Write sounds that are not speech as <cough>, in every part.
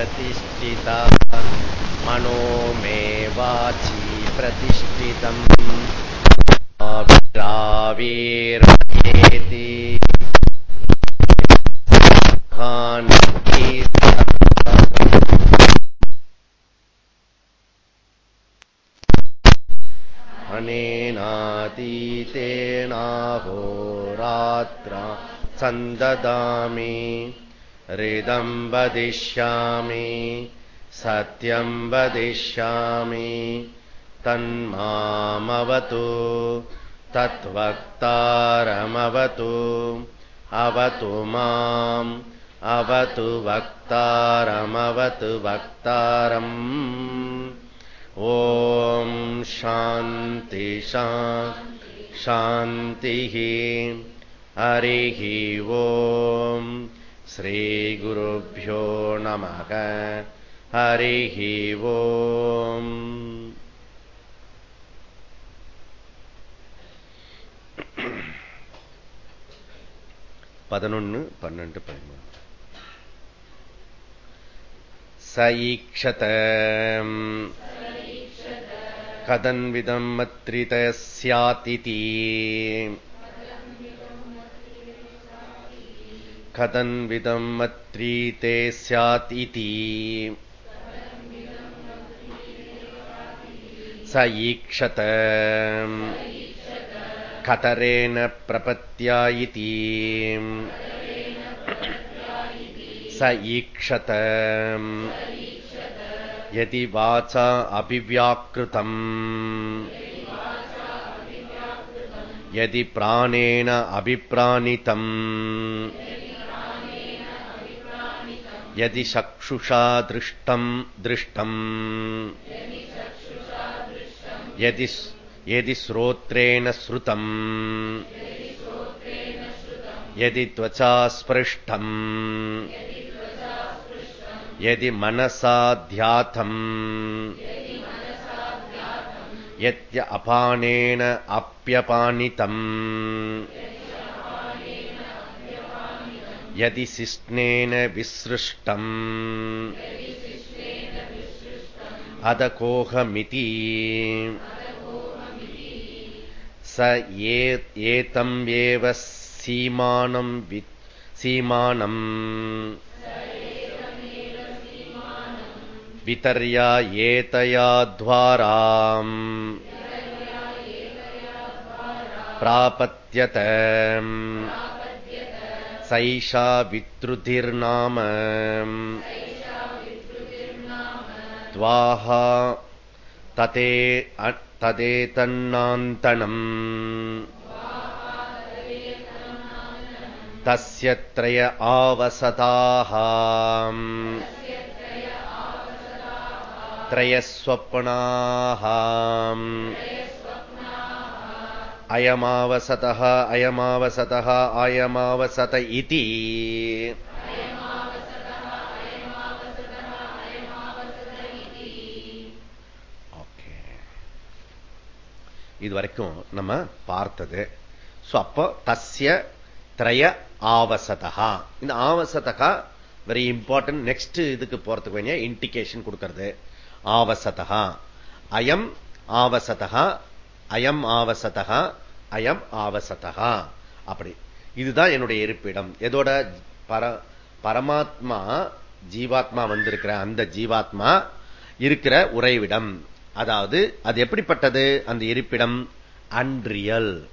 प्रतिष्ठिता मनो मे वाची प्रतिष्ठितम् विरावीर्मयेति अनेनातीतेनाहोरात्रा सन्ददामि हृदम् वदिष्यामि सत्यम् वदिष्यामि। तन्मामवतु तत्वक्तारमवतु अवतु माम् अवतु वक्तारमवतु वक्तारम्। ॐ शान्ति शान्तिः हरिः ॐ श्रीगुरुभ्यो नमः हरिः ॐ பதினொன்னு பன்னெண்டு பதிமூணு சஈக்ஷத கதன்விதம் மத்ரித ஸ்யாதிதி कथन्विदम् मत्रीते स्यात् इति स ईक्षत कतरेण प्रपत्या इति स ईक्षत यदि वाचा अभिव्याकृतम् यदि प्राणेन अभिप्राणितम् यदि चक्षुषा दृष्टम् दृष्टम् यदि यदि श्रोत्रेण श्रुतम् यदि त्वचा स्पृष्टम् यदि मनसा ध्यातम् यत्य अपानेन अप्यपानितम् यदि शिष्णेन विसृष्टम् अदकोहमिति स एतम् एव सीमानम् सीमानम् वितर्या एतया द्वाराम् प्रापत्यत सैषा विद्रुतिर्नाम त्वाः तते तदेतन्नान्तनम् तस्य त्रय आवसताः त्रयस्वप्नाः அயமாவசதா அயமாவசதா அயமாவசத இதி இது வரைக்கும் நம்ம பார்த்தது. ஸோ அப்போ தஸ்ய திரய ஆவசதா இந்த ஆவசதகா வெரி இம்பார்ட்டன்ட் நெக்ஸ்ட் இதுக்கு போறதுக்கு வேண்டிய இண்டிகேஷன் கொடுக்கிறது. ஆவசதா அயம் ஆவசதா அயம் ஆவசதகா அயம் ஆவசதகா. அப்படி. இதுதான் என்னுடைய இருப்பிடம். எதோட பர பரமாத்மா ஜீவாத்மா வந்திருக்கிற அந்த ஜீவாத்மா இருக்கிற உறைவிடம். அதாவது அது எப்படிப்பட்டது? அந்த இருப்பிடம் அன்றியல்.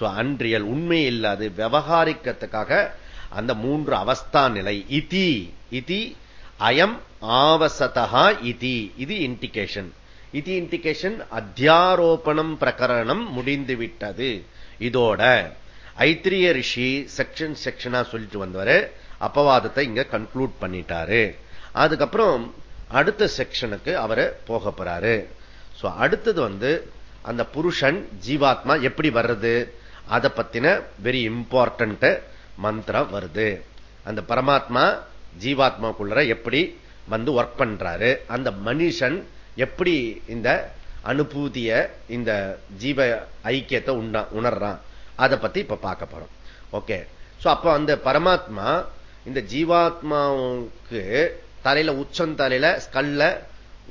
அன்றியல் உண்மை இல்லாது விவகாரிக்கத்துக்காக அந்த மூன்று அவஸ்தா நிலை இதி இதி அயம் ஆவசதா இதி. இது இண்டிகேஷன். இது இண்டிகேஷன் அத்தியாரோபணம் பிரகரணம் முடிந்துவிட்டது. இதோட ஐத்திரிய ரிஷி செக்ஷன் செக்ஷனா சொல்லிட்டு வந்தவரு. அப்பவாதத்தை இங்க கன்க்ளூட் பண்ணிட்டாரு. அதுக்கப்புறம் அடுத்த செக்ஷனுக்கு அவரை போக போறாரு. அடுத்தது வந்து அந்த புருஷன் ஜீவாத்மா எப்படி வர்றது? அதை பத்தின வெரி இம்பார்ட்டன்ட் மந்திரம் வருது. அந்த பரமாத்மா ஜீவாத்மாக்குள்ள எப்படி வந்து ஒர்க் பண்றாரு? அந்த மனுஷன் எப்படி இந்த அனுபூதிய இந்த ஜீவ ஐக்கியத்தை உண்டா உணர்றான்? அதை பத்தி இப்ப பார்க்க போறோம். ஓகே அப்ப அந்த பரமாத்மா இந்த ஜீவாத்மாவுக்கு தலையில உச்சந்தலையில ஸ்கல்ல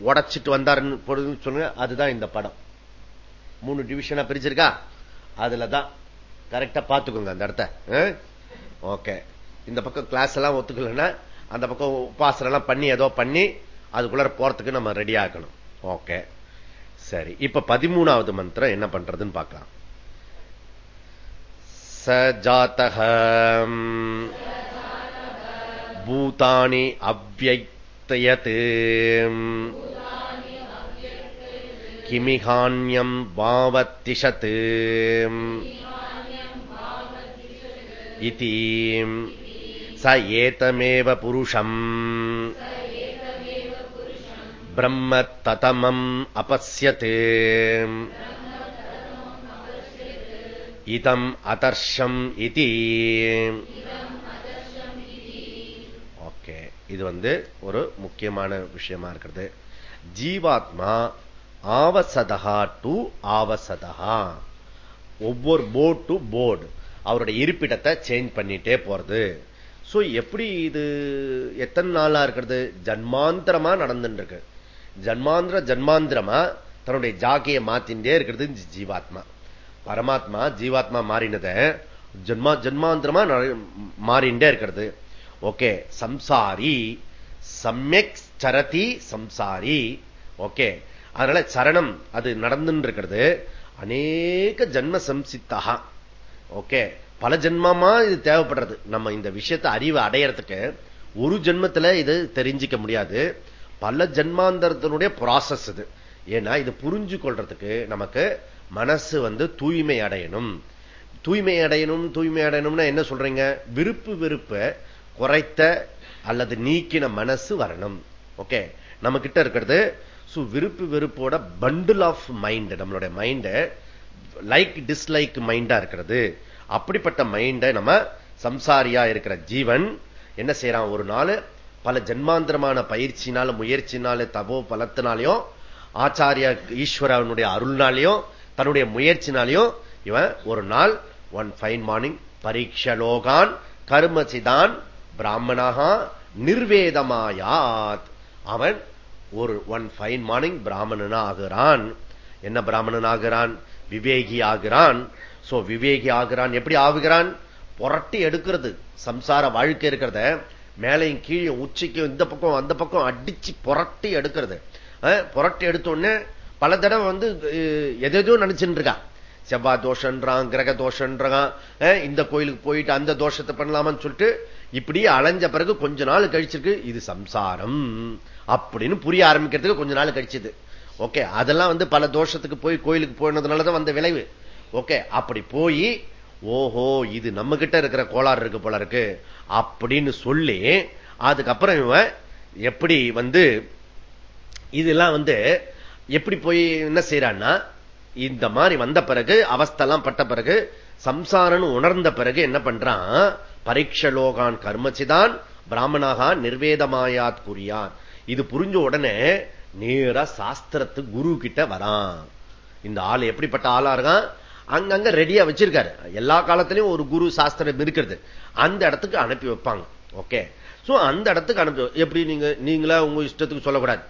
உடைச்சிட்டு வந்தாருன்னு சொல்லுங்க அதுதான் இந்த படம். மூணு டிவிஷனா பிரிச்சிருக்கா? அதுலதான். கரெக்டா பாத்துக்கோங்க அந்த இடத்த. ஓகே இந்த பக்கம் கிளாஸ் எல்லாம் ஒத்துக்கலன்னா அந்த பக்கம் உபாசனம் எல்லாம் பண்ணி ஏதோ பண்ணி அதுக்குள்ள போறதுக்கு நம்ம ரெடி ஆக்கணும். ஓகே சரி. இப்ப பதிமூணாவது மந்திரம் என்ன பண்றதுன்னு பார்க்கலாம். சஜாத்தக பூதானி அவ்வயத்தயத் கிமிகான்யம் பாவத்திஷத் இதி ச ஏதமேவ புருஷம் பிரம்ம ததமம் அபசியத் இதம் அதர்ஷம் இது ஓகே இது வந்து ஒரு முக்கியமான விஷயமா இருக்கிறது. ஜீவாத்மா ஆவசதகா டு ஆவசதகா ஒவ்வொரு போர்டு டு போர்டு அவருடைய இருப்பிடத்தை சேஞ்ச் பண்ணிட்டே போறது. சோ எப்படி இது எத்தனை நாளா இருக்கிறது? ஜன்மாந்திரமா நடந்துட்டு இருக்கு. ஜன்மாந்திர ஜன்மாந்திரமா தன்னுடைய ஜாக்கியை மாத்தின்றே இருக்கிறது ஜீவாத்மா. பரமாத்மா ஜீவாத்மா மாறினத ஜன்மா ஜன்மாந்திரமா மாறிண்டே இருக்கிறது. ஓகே சம்சாரி சமயக் சரதி சம்சாரி. ஓகே அதனால சரணம் அது நடந்துன்னு இருக்கிறது அநேக ஜன்ம சம்சித்தகா. ஓகே பல ஜென்மமா இது தேவைப்படுறது. நம்ம இந்த விஷயத்தை அறிவு அடையறதுக்கு ஒரு ஜென்மத்துல இது தெரிஞ்சிக்க முடியாது. பல ஜென்மாந்தரத்தினுடைய ப்ராசஸ் இது. ஏன்னா இது புரிஞ்சு கொள்றதுக்கு நமக்கு மனசு வந்து தூய்மை அடையணும். தூய்மை அடையணும் தூய்மை அடையணும்னா என்ன சொல்றீங்க? விருப்பு விருப்ப குறைத்த அல்லது நீக்கின மனசு வரணும். ஓகே? நம்ம கிட்ட இருக்கிறது விருப்பு வெறுப்போட பண்டில் ஆஃப் மைண்ட் நம்மளுடைய மைண்ட லைக் டிஸ்லைக் மைண்டா இருக்கிறது. அப்படிப்பட்ட மைண்டை நம்ம சம்சாரியா இருக்கிற ஜீவன் என்ன செய்யறான் ஒரு நாள் பல ஜென்மாந்திரமான பயிற்சினால முயற்சினால தபோ பலத்தினாலையும் ஆச்சாரிய ஈஸ்வரனுடைய அருள்னாலையும் தன்னுடைய முயற்சினாலையும் இவன் ஒரு நாள் ஒன் ஃபைன் மார்னிங் பரீட்சலோகான் கர்மசிதான் பிராமணாக நிர்வேதமாயாத். அவன் ஒரு ஒன் ஃபைன் மார்னிங் பிராமணன் ஆகிறான் என்ன பிராமணன் ஆகிறான் விவேகி ஆகிறான் சோ விவேகி ஆகிறான் எப்படி ஆகுகிறான்? புரட்டி எடுக்கிறது. சம்சார வாழ்க்கை இருக்கிறத மேலையும் கீழே உச்சிக்கும் இந்த பக்கம் அந்த பக்கம் அடிச்சு புரட்டி எடுக்கிறது. புரட்டி எடுத்தோடனே பல தடவை வந்து எதோ நினைச்சுட்டு இருக்கா செவ்வாய் தோஷன்றான் கிரக தோஷன்றான் இந்த கோயிலுக்கு போயிட்டு அந்த தோஷத்தை பண்ணலாமான்னு சொல்லிட்டு இப்படி அலைஞ்ச பிறகு கொஞ்ச நாள் கழிச்சிருக்கு இது சம்சாரம் அப்படின்னு புரிய ஆரம்பிக்கிறதுக்கு கொஞ்ச நாள் கழிச்சது. ஓகே அதெல்லாம் வந்து பல தோஷத்துக்கு போய் கோயிலுக்கு போனதுனாலதான் வந்த விளைவு. ஓகே அப்படி போய் ஓஹோ இது நம்ம கிட்ட இருக்கிற கோளாறு இருக்கு போல இருக்கு அப்படின்னு சொல்லி அதுக்கப்புறம் இவன் எப்படி வந்து இதெல்லாம் வந்து எப்படி போய் என்ன செய்யறான்னா இந்த மாதிரி வந்த பிறகு அவஸ்தெல்லாம் பட்ட பிறகு சம்சாரன் உணர்ந்த பிறகு என்ன பண்றான் பரீட்சலோகான் கர்மச்சிதான் பிராமணாகா நிர்வேதமாயாத் குறியான். இது புரிஞ்ச உடனே நேரா சாஸ்திரத்து குரு கிட்ட வரான். இந்த ஆள் எப்படிப்பட்ட ஆளா இருக்கான்? அங்கங்க ரெடியா வச்சிருக்காரு. எல்லா காலத்திலையும் ஒரு குரு சாஸ்திரம் இருக்கிறது. அந்த இடத்துக்கு அனுப்பி வைப்பாங்க. ஓகே சோ அந்த இடத்துக்கு அனுப்பி எப்படி நீங்க நீங்களா உங்க இஷ்டத்துக்கு சொல்லக்கூடாது.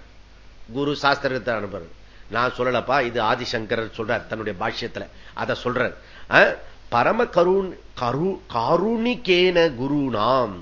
குரு சாஸ்திரத்தை அனுப்புறது. நான் சொல்லலப்பா இது ஆதிசங்கர் சொல்றார் தன்னுடைய பாஷ்யத்துல. அதை சொல்றார். பரம கருண் கரு காருணிக்கேன குருநாம்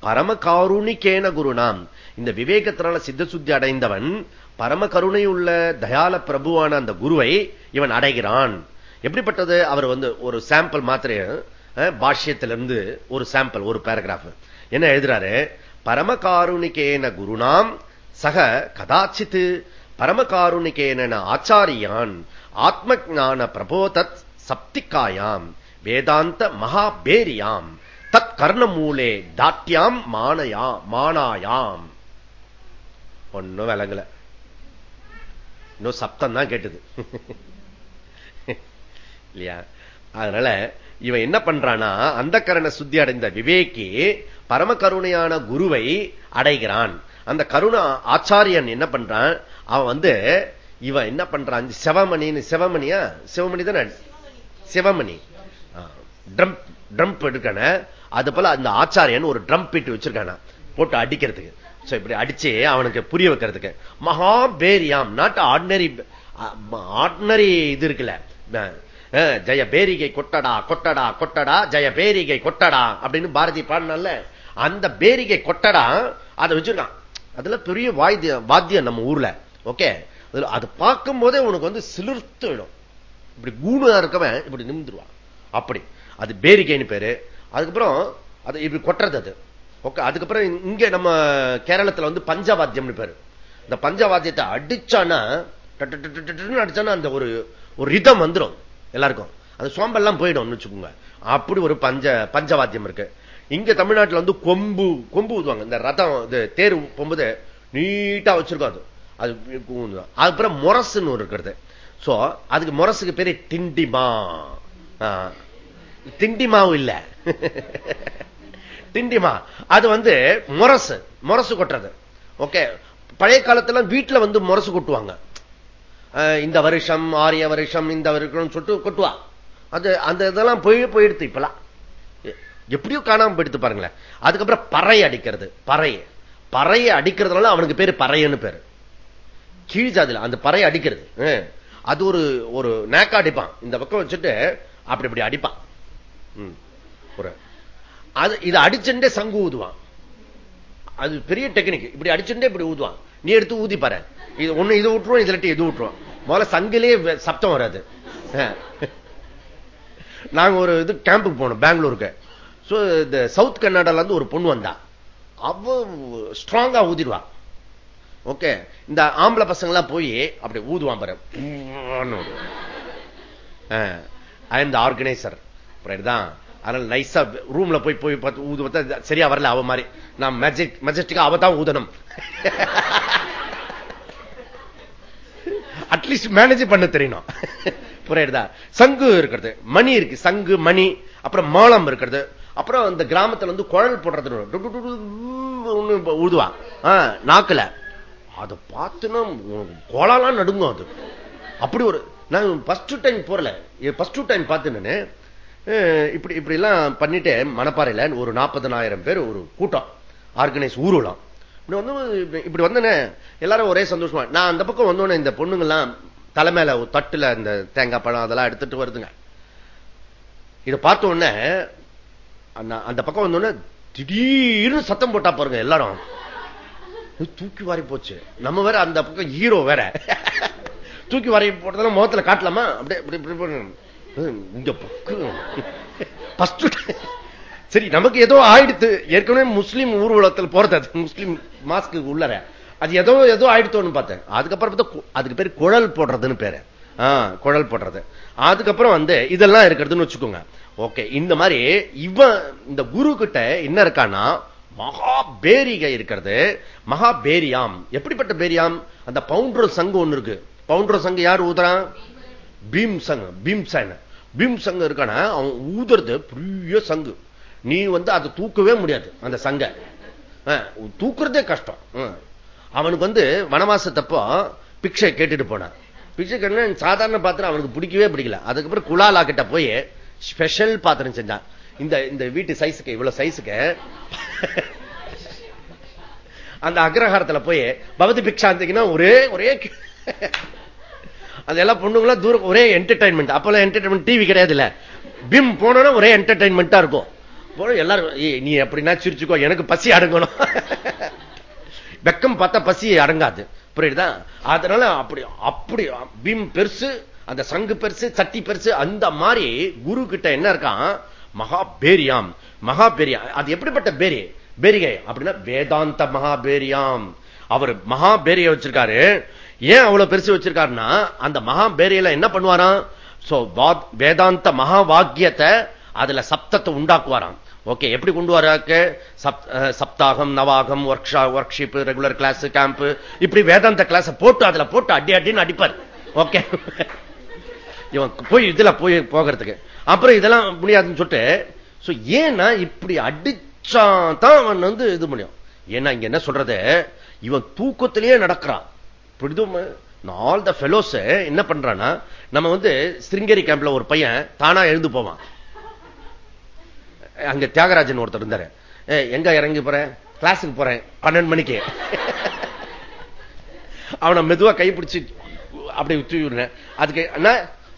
பரம காருணிக்கேன குருநாம் இந்த விவேகத்தினால சித்த சுத்தி அடைந்தவன் பரம கருணை உள்ள தயால பிரபுவான அந்த குருவை இவன் அடைகிறான். எப்படிப்பட்டது? அவர் வந்து ஒரு சாம்பிள் மாத்திரைய பாஷ்யத்திலிருந்து ஒரு சாம்பிள் ஒரு பேராகிராஃப் என்ன எழுதுறாரு? பரமகாருணிகேன குருநாம் சக கதாச்சித்து பரமகாருணிகேன ஆச்சாரியான் ஆத்ம ஜான பிரபோதத் சப்திக்காயாம் வேதாந்த மகாபேரியாம் தத் கர்ணமூலே தாட்டியாம் மானயா மானாயாம். ஒன்னும் விளங்கல. இன்னும் சப்தம் தான் கேட்டுது. <laughs> இல்லையா? அதனால இவன் என்ன பண்றானா அந்த கரண சுத்தி அடைந்த விவேக்கி பரம கருணையான குருவை அடைகிறான். அந்த கருணா ஆச்சாரியன் என்ன பண்றான்? அவன் வந்து இவன் என்ன பண்றான்? சிவமணின்னு சிவமணியா? சிவமணி தானே? சிவமணி. ட்ரம் ட்ரம்ப் எடுக்கான. அது போல அந்த ஆச்சாரியன் ஒரு ட்ரம்ப் பீட்டு வச்சிருக்கான? போட்டு அடிக்கிறதுக்கு. இப்படி அடிச்சு அவனுக்கு புரிய வைக்கிறதுக்கு. மகாபேரியாம் நாட் ஆர்டினரி ஆர்டினரி இது இருக்குல்ல. ஜெய பேரிகை கொட்டடா கொட்டடா கொட்டடா ஜெய பேரிகை கொட்டடா அப்படின்னு பாரதி பாடினால அந்த பேரிகை கொட்டடா அதை வச்சிருக்கான் அதுல பெரிய வாத்திய வாத்தியம் நம்ம ஊர்ல ஓகே அது பார்க்கும் போதே உனக்கு வந்து சிலிர்த்துடும் இப்படி கூணு இருக்கவன் இப்படி நிமிந்துருவான் அப்படி அது பேரிகைன்னு பேரு அதுக்கப்புறம் அது இப்படி கொட்டுறது அது ஓகே அதுக்கப்புறம் இங்க நம்ம கேரளத்துல வந்து பஞ்சவாத்தியம்னு பேரு இந்த பஞ்சவாத்தியத்தை அடிச்சானா அடிச்சானா அந்த ஒரு ஒரு ரிதம் வந்துடும் எல்லாருக்கும். அது சோம்பெல்லாம் போயிடும் வச்சுக்கோங்க. அப்படி ஒரு பஞ்ச பஞ்சவாத்தியம் இருக்கு. இங்க தமிழ்நாட்டில் வந்து கொம்பு கொம்பு ஊதுவாங்க இந்த ரதம் இது தேர் போகும்போது நீட்டா வச்சிருக்கோம் அது. அது அதுக்கப்புறம் முரசுன்னு ஒரு இருக்கிறது. சோ அதுக்கு முரசுக்கு பேரு திண்டிமா திண்டிமாவும் இல்ல. திண்டிமா அது வந்து முரசு. முரசு கொட்டுறது. ஓகே பழைய காலத்துல வீட்டுல வந்து முரசு கொட்டுவாங்க. இந்த வருஷம் ஆரிய வருஷம் இந்த வருஷம் சொல்லிட்டு கொட்டுவா. அது அந்த இதெல்லாம் போய் போயிடுத்து இப்பெல்லாம். எப்படியோ காணாம போயிடுத்து பாருங்களேன். அதுக்கப்புறம் பறை அடிக்கிறது பறை. பறையை அடிக்கிறதுனால அவனுக்கு பேரு பறையன்னு பேரு. கீழ் அந்த பறையை அடிக்கிறது. அது ஒரு ஒரு நேக்கா அடிப்பான். இந்த பக்கம் வச்சுட்டு அப்படி இப்படி அடிப்பான். ஒரு. அது இதை அடிச்சுட்டே சங்கு ஊதுவான். அது பெரிய டெக்னிக். இப்படி அடிச்சுட்டே இப்படி ஊதுவான். நீ எடுத்து ஊதி பாரு. இது ஒண்ணு இது விட்டுருவோம் இதுலட்டி இது விட்டுருவோம் முதல்ல சங்கிலே சப்தம் வராது. நாங்க ஒரு இது கேம்புக்கு போனோம் பெங்களூருக்கு. சோ இந்த சவுத் கர்நாடகால இருந்து ஒரு பொண்ணு வந்தா. அவ ஸ்ட்ராங்கா ஊதிடுவா. ஓகே இந்த ஆம்பளை பசங்க எல்லாம் போய் அப்படி ஊதுவான் பாரு. ஐ எம் த ஆர்கனைசர் தான் அதனால நைஸா ரூம்ல போய் போய் பார்த்து ஊது பார்த்தா சரியா வரல அவ மாதிரி. நான் மெஜெக் மெஜஸ்டிக்கா அவ தான் ஊதணும். <laughs> அட்லீஸ்ட் மேனேஜ் பண்ண தெரியணும் புரியுதா? சங்கு இருக்கிறது. மணி இருக்கு. சங்கு மணி அப்புறம் மாலம் இருக்கிறது. அப்புறம் இந்த கிராமத்துல வந்து குழல் போடுறது உழுதுவா நாக்குல. அதை பார்த்துன்னா கோலாலாம் நடுங்கும் அது. அப்படி ஒரு நான் ஃபர்ஸ்ட் டைம் போறல. ஃபர்ஸ்ட் டைம் பார்த்துன்னு இப்படி இப்படி எல்லாம் பண்ணிட்டு மணப்பாறையில ஒரு நாற்பதனாயிரம் பேர் ஒரு கூட்டம். ஆர்கனைஸ் ஊர்வலம். இப்படி வந்து இப்படி வந்தனே. எல்லாரும் ஒரே சந்தோஷமா. நான் அந்த பக்கம் வந்தோடனே இந்த பொண்ணுங்கெல்லாம் தலைமையில தட்டுல இந்த தேங்காய் பழம் அதெல்லாம் எடுத்துட்டு வருதுங்க. இதை பார்த்த உடனே அந்த பக்கம் வந்தோடனே திடீர்னு சத்தம் போட்டா பாருங்க எல்லாரும். தூக்கி வாரி போச்சு. நம்ம வேற அந்த பக்கம் ஹீரோ வேற. தூக்கி வாரி போட்டதெல்லாம் முகத்துல காட்டலாமா? அப்படியே இந்த இங்க சரி நமக்கு ஏதோ ஆயிடுத்து. ஏற்கனவே முஸ்லீம் ஊர்வலத்தில் போறது அது. முஸ்லீம் மாஸ்க்கு உள்ளற அது ஏதோ ஏதோ ஆயிடுத்தோன்னு பார்த்தேன். அதுக்கப்புறம் பார்த்தா அதுக்கு பேர் குழல் போடுறதுன்னு பேரு. குழல் போடுறது. அதுக்கப்புறம் வந்து இதெல்லாம் இருக்கிறதுன்னு வச்சுக்கோங்க. ஓகே இந்த மாதிரி இவன் இந்த குரு கிட்ட என்ன இருக்கான்னா மகாபேரிகை இருக்கிறது. மகாபேரியாம். எப்படிப்பட்ட பேரியாம்? அந்த பவுண்டர் சங்கு ஒண்ணு இருக்கு. பவுண்டர் சங்கு யார் ஊதுறான் பீம் சங்கு பீம் சன். பீம் சங்கு இருக்கான? அவன் ஊதுறது பெரிய சங்கு. நீ வந்து அதை தூக்கவே முடியாது அந்த சங்க. தூக்குறதே கஷ்டம். அவனுக்கு வந்து வனவாசத்தப்போ பிக்ஷை கேட்டுட்டு போனான். பிக்ஷை கேட்டு சாதாரண பாத்திரம் அவனுக்கு பிடிக்கவே பிடிக்கல. அதுக்கப்புறம் குலாலா கிட்ட போய் ஸ்பெஷல் பாத்திரம் செஞ்சான். இந்த இந்த வீட்டு சைஸுக்கு இவ்வளவு சைஸுக்கு அந்த அக்ரஹாரத்துல போய் பவதி பிக்ஷாந்திக்குன்னா ஒரே ஒரே அது எல்லாம் பொண்ணுங்களா தூரம் ஒரே என்டர்டைன்மெண்ட் அப்பெல்லாம் என்டர்டைன்மெண்ட் டிவி கிடையாது இல்ல பிம் போனோம்னா ஒரே என்டர்டைன்மெண்டா இருக்கும். எல்லாரும் நீ எப்படின்னா சிரிச்சுக்கோ எனக்கு பசி அடங்கணும் வெக்கம் பார்த்தா பசி அடங்காது. புரியுதா? அதனால அப்படி அப்படி பீம் பெருசு அந்த சங்கு பெருசு சட்டி பெருசு அந்த மாதிரி குரு கிட்ட என்ன இருக்கான் மகாபேரியாம். மகாபேரியா அது எப்படிப்பட்ட பேரி? பேரிகை அப்படின்னா வேதாந்த மகாபேரியாம். அவர் மகாபேரிய வச்சிருக்காரு. ஏன் அவ்வளவு பெருசு வச்சிருக்காருன்னா அந்த மகாபேரியில என்ன பண்ணுவாராம்? வேதாந்த மகா வாக்கியத்தை அதுல சப்தத்தை உண்டாக்குவாராம். ஓகே எப்படி கொண்டு வராக்கு சப்தாகம் நவாகம் work workshop regular class camp இப்படி வேதாந்த கிளாஸ் போட்டு அதுல போட்டு அடி அடின்னு அடிப்பார். ஓகே. இவன் போய் இதுல போய் போகிறதுக்கு. அப்புறம் இதெல்லாம் முடியாதுன்னு சொல்லிட்டு ஏன்னா இப்படி அடிச்சான் தான் அவன் வந்து இது முடியும் ஏன்னா இங்க என்ன சொல்றது? இவன் தூக்கத்திலேயே நடக்கிறான். ஆல் த ஃபெலோஸ் என்ன பண்றான்னா நம்ம வந்து சிருங்கேரி கேம்ப்ல ஒரு பையன் தானா எழுந்து போவான். அங்க தியாகராஜன் ஒருத்தர் இருந்தாரு. எங்க இறங்கி போறேன் கிளாஸுக்கு போறேன். பன்னெண்டு மணிக்கு. அவனை மெதுவா கைப்பிடிச்சு அப்படி தூக்கி அதுக்கு என்ன?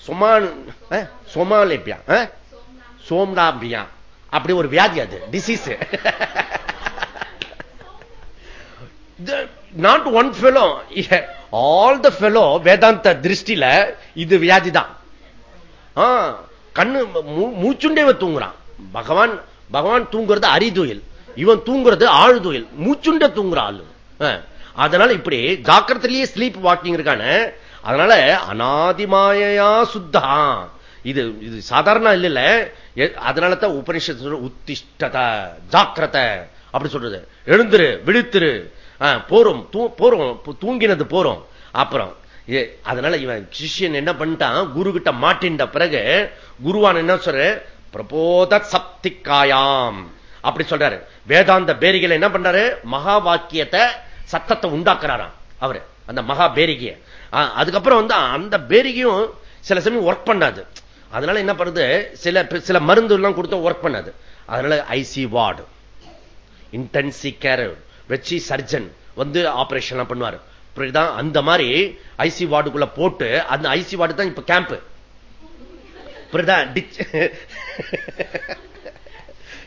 சொமான் சொமாலேப்பியா சோம்டாபியா அப்படி ஒரு வியாதி அது disease not one fellow all the fellow Vedanta திருஷ்டில இது வியாதி தான் கண்ணு மூச்சுண்டே தூங்குறான். பகவான் பகவான் தூங்குறது அரிதுயில். இவன் தூங்குறது ஆழ்துயில். மூச்சுண்ட தூங்குற ஆளு. அதனால இப்படி ஜாக்கிரத்திலேயே ஸ்லீப் வாக்கிங் இருக்கான. அதனால அனாதிமாயா சுத்தா. இது இது சாதாரண இல்ல அதனால தான் உபனிஷத் உத்திஷ்டத ஜாக்கிரத அப்படி சொல்றது. எழுந்துரு விழுத்துரு. போறோம் போறோம் தூங்கினது போறோம். அப்புறம் அதனால இவன் சிஷியன் என்ன பண்ணிட்டான்? குரு கிட்ட மாட்டின்ற பிறகு குருவான் என்ன சொல்ற? பிரபோத சப்திக்காயாம். அப்படி சொல்றாரு. வேதாந்த பேரிகளை என்ன பண்றாரு? மகா வாக்கியத்தை சத்தத்தை உண்டாக்குறாராம் அவரு. அந்த மகா பேரிகைய. அதுக்கப்புறம் வந்து அந்த பேரிகையும் சில சமயம் ஒர்க் பண்ணாது. அதனால என்ன பண்ணுது? சில சில மருந்து எல்லாம் கொடுத்து ஒர்க் பண்ணாது. அதனால ஐசி வார்டு இன்டென்சி கேர் வச்சு சர்ஜன் வந்து ஆபரேஷன் பண்ணுவார். புரியுதா அந்த மாதிரி ஐசி வார்டுக்குள்ள போட்டு அந்த ஐசி வார்டு தான் இப்ப கேம்ப் புரியுதா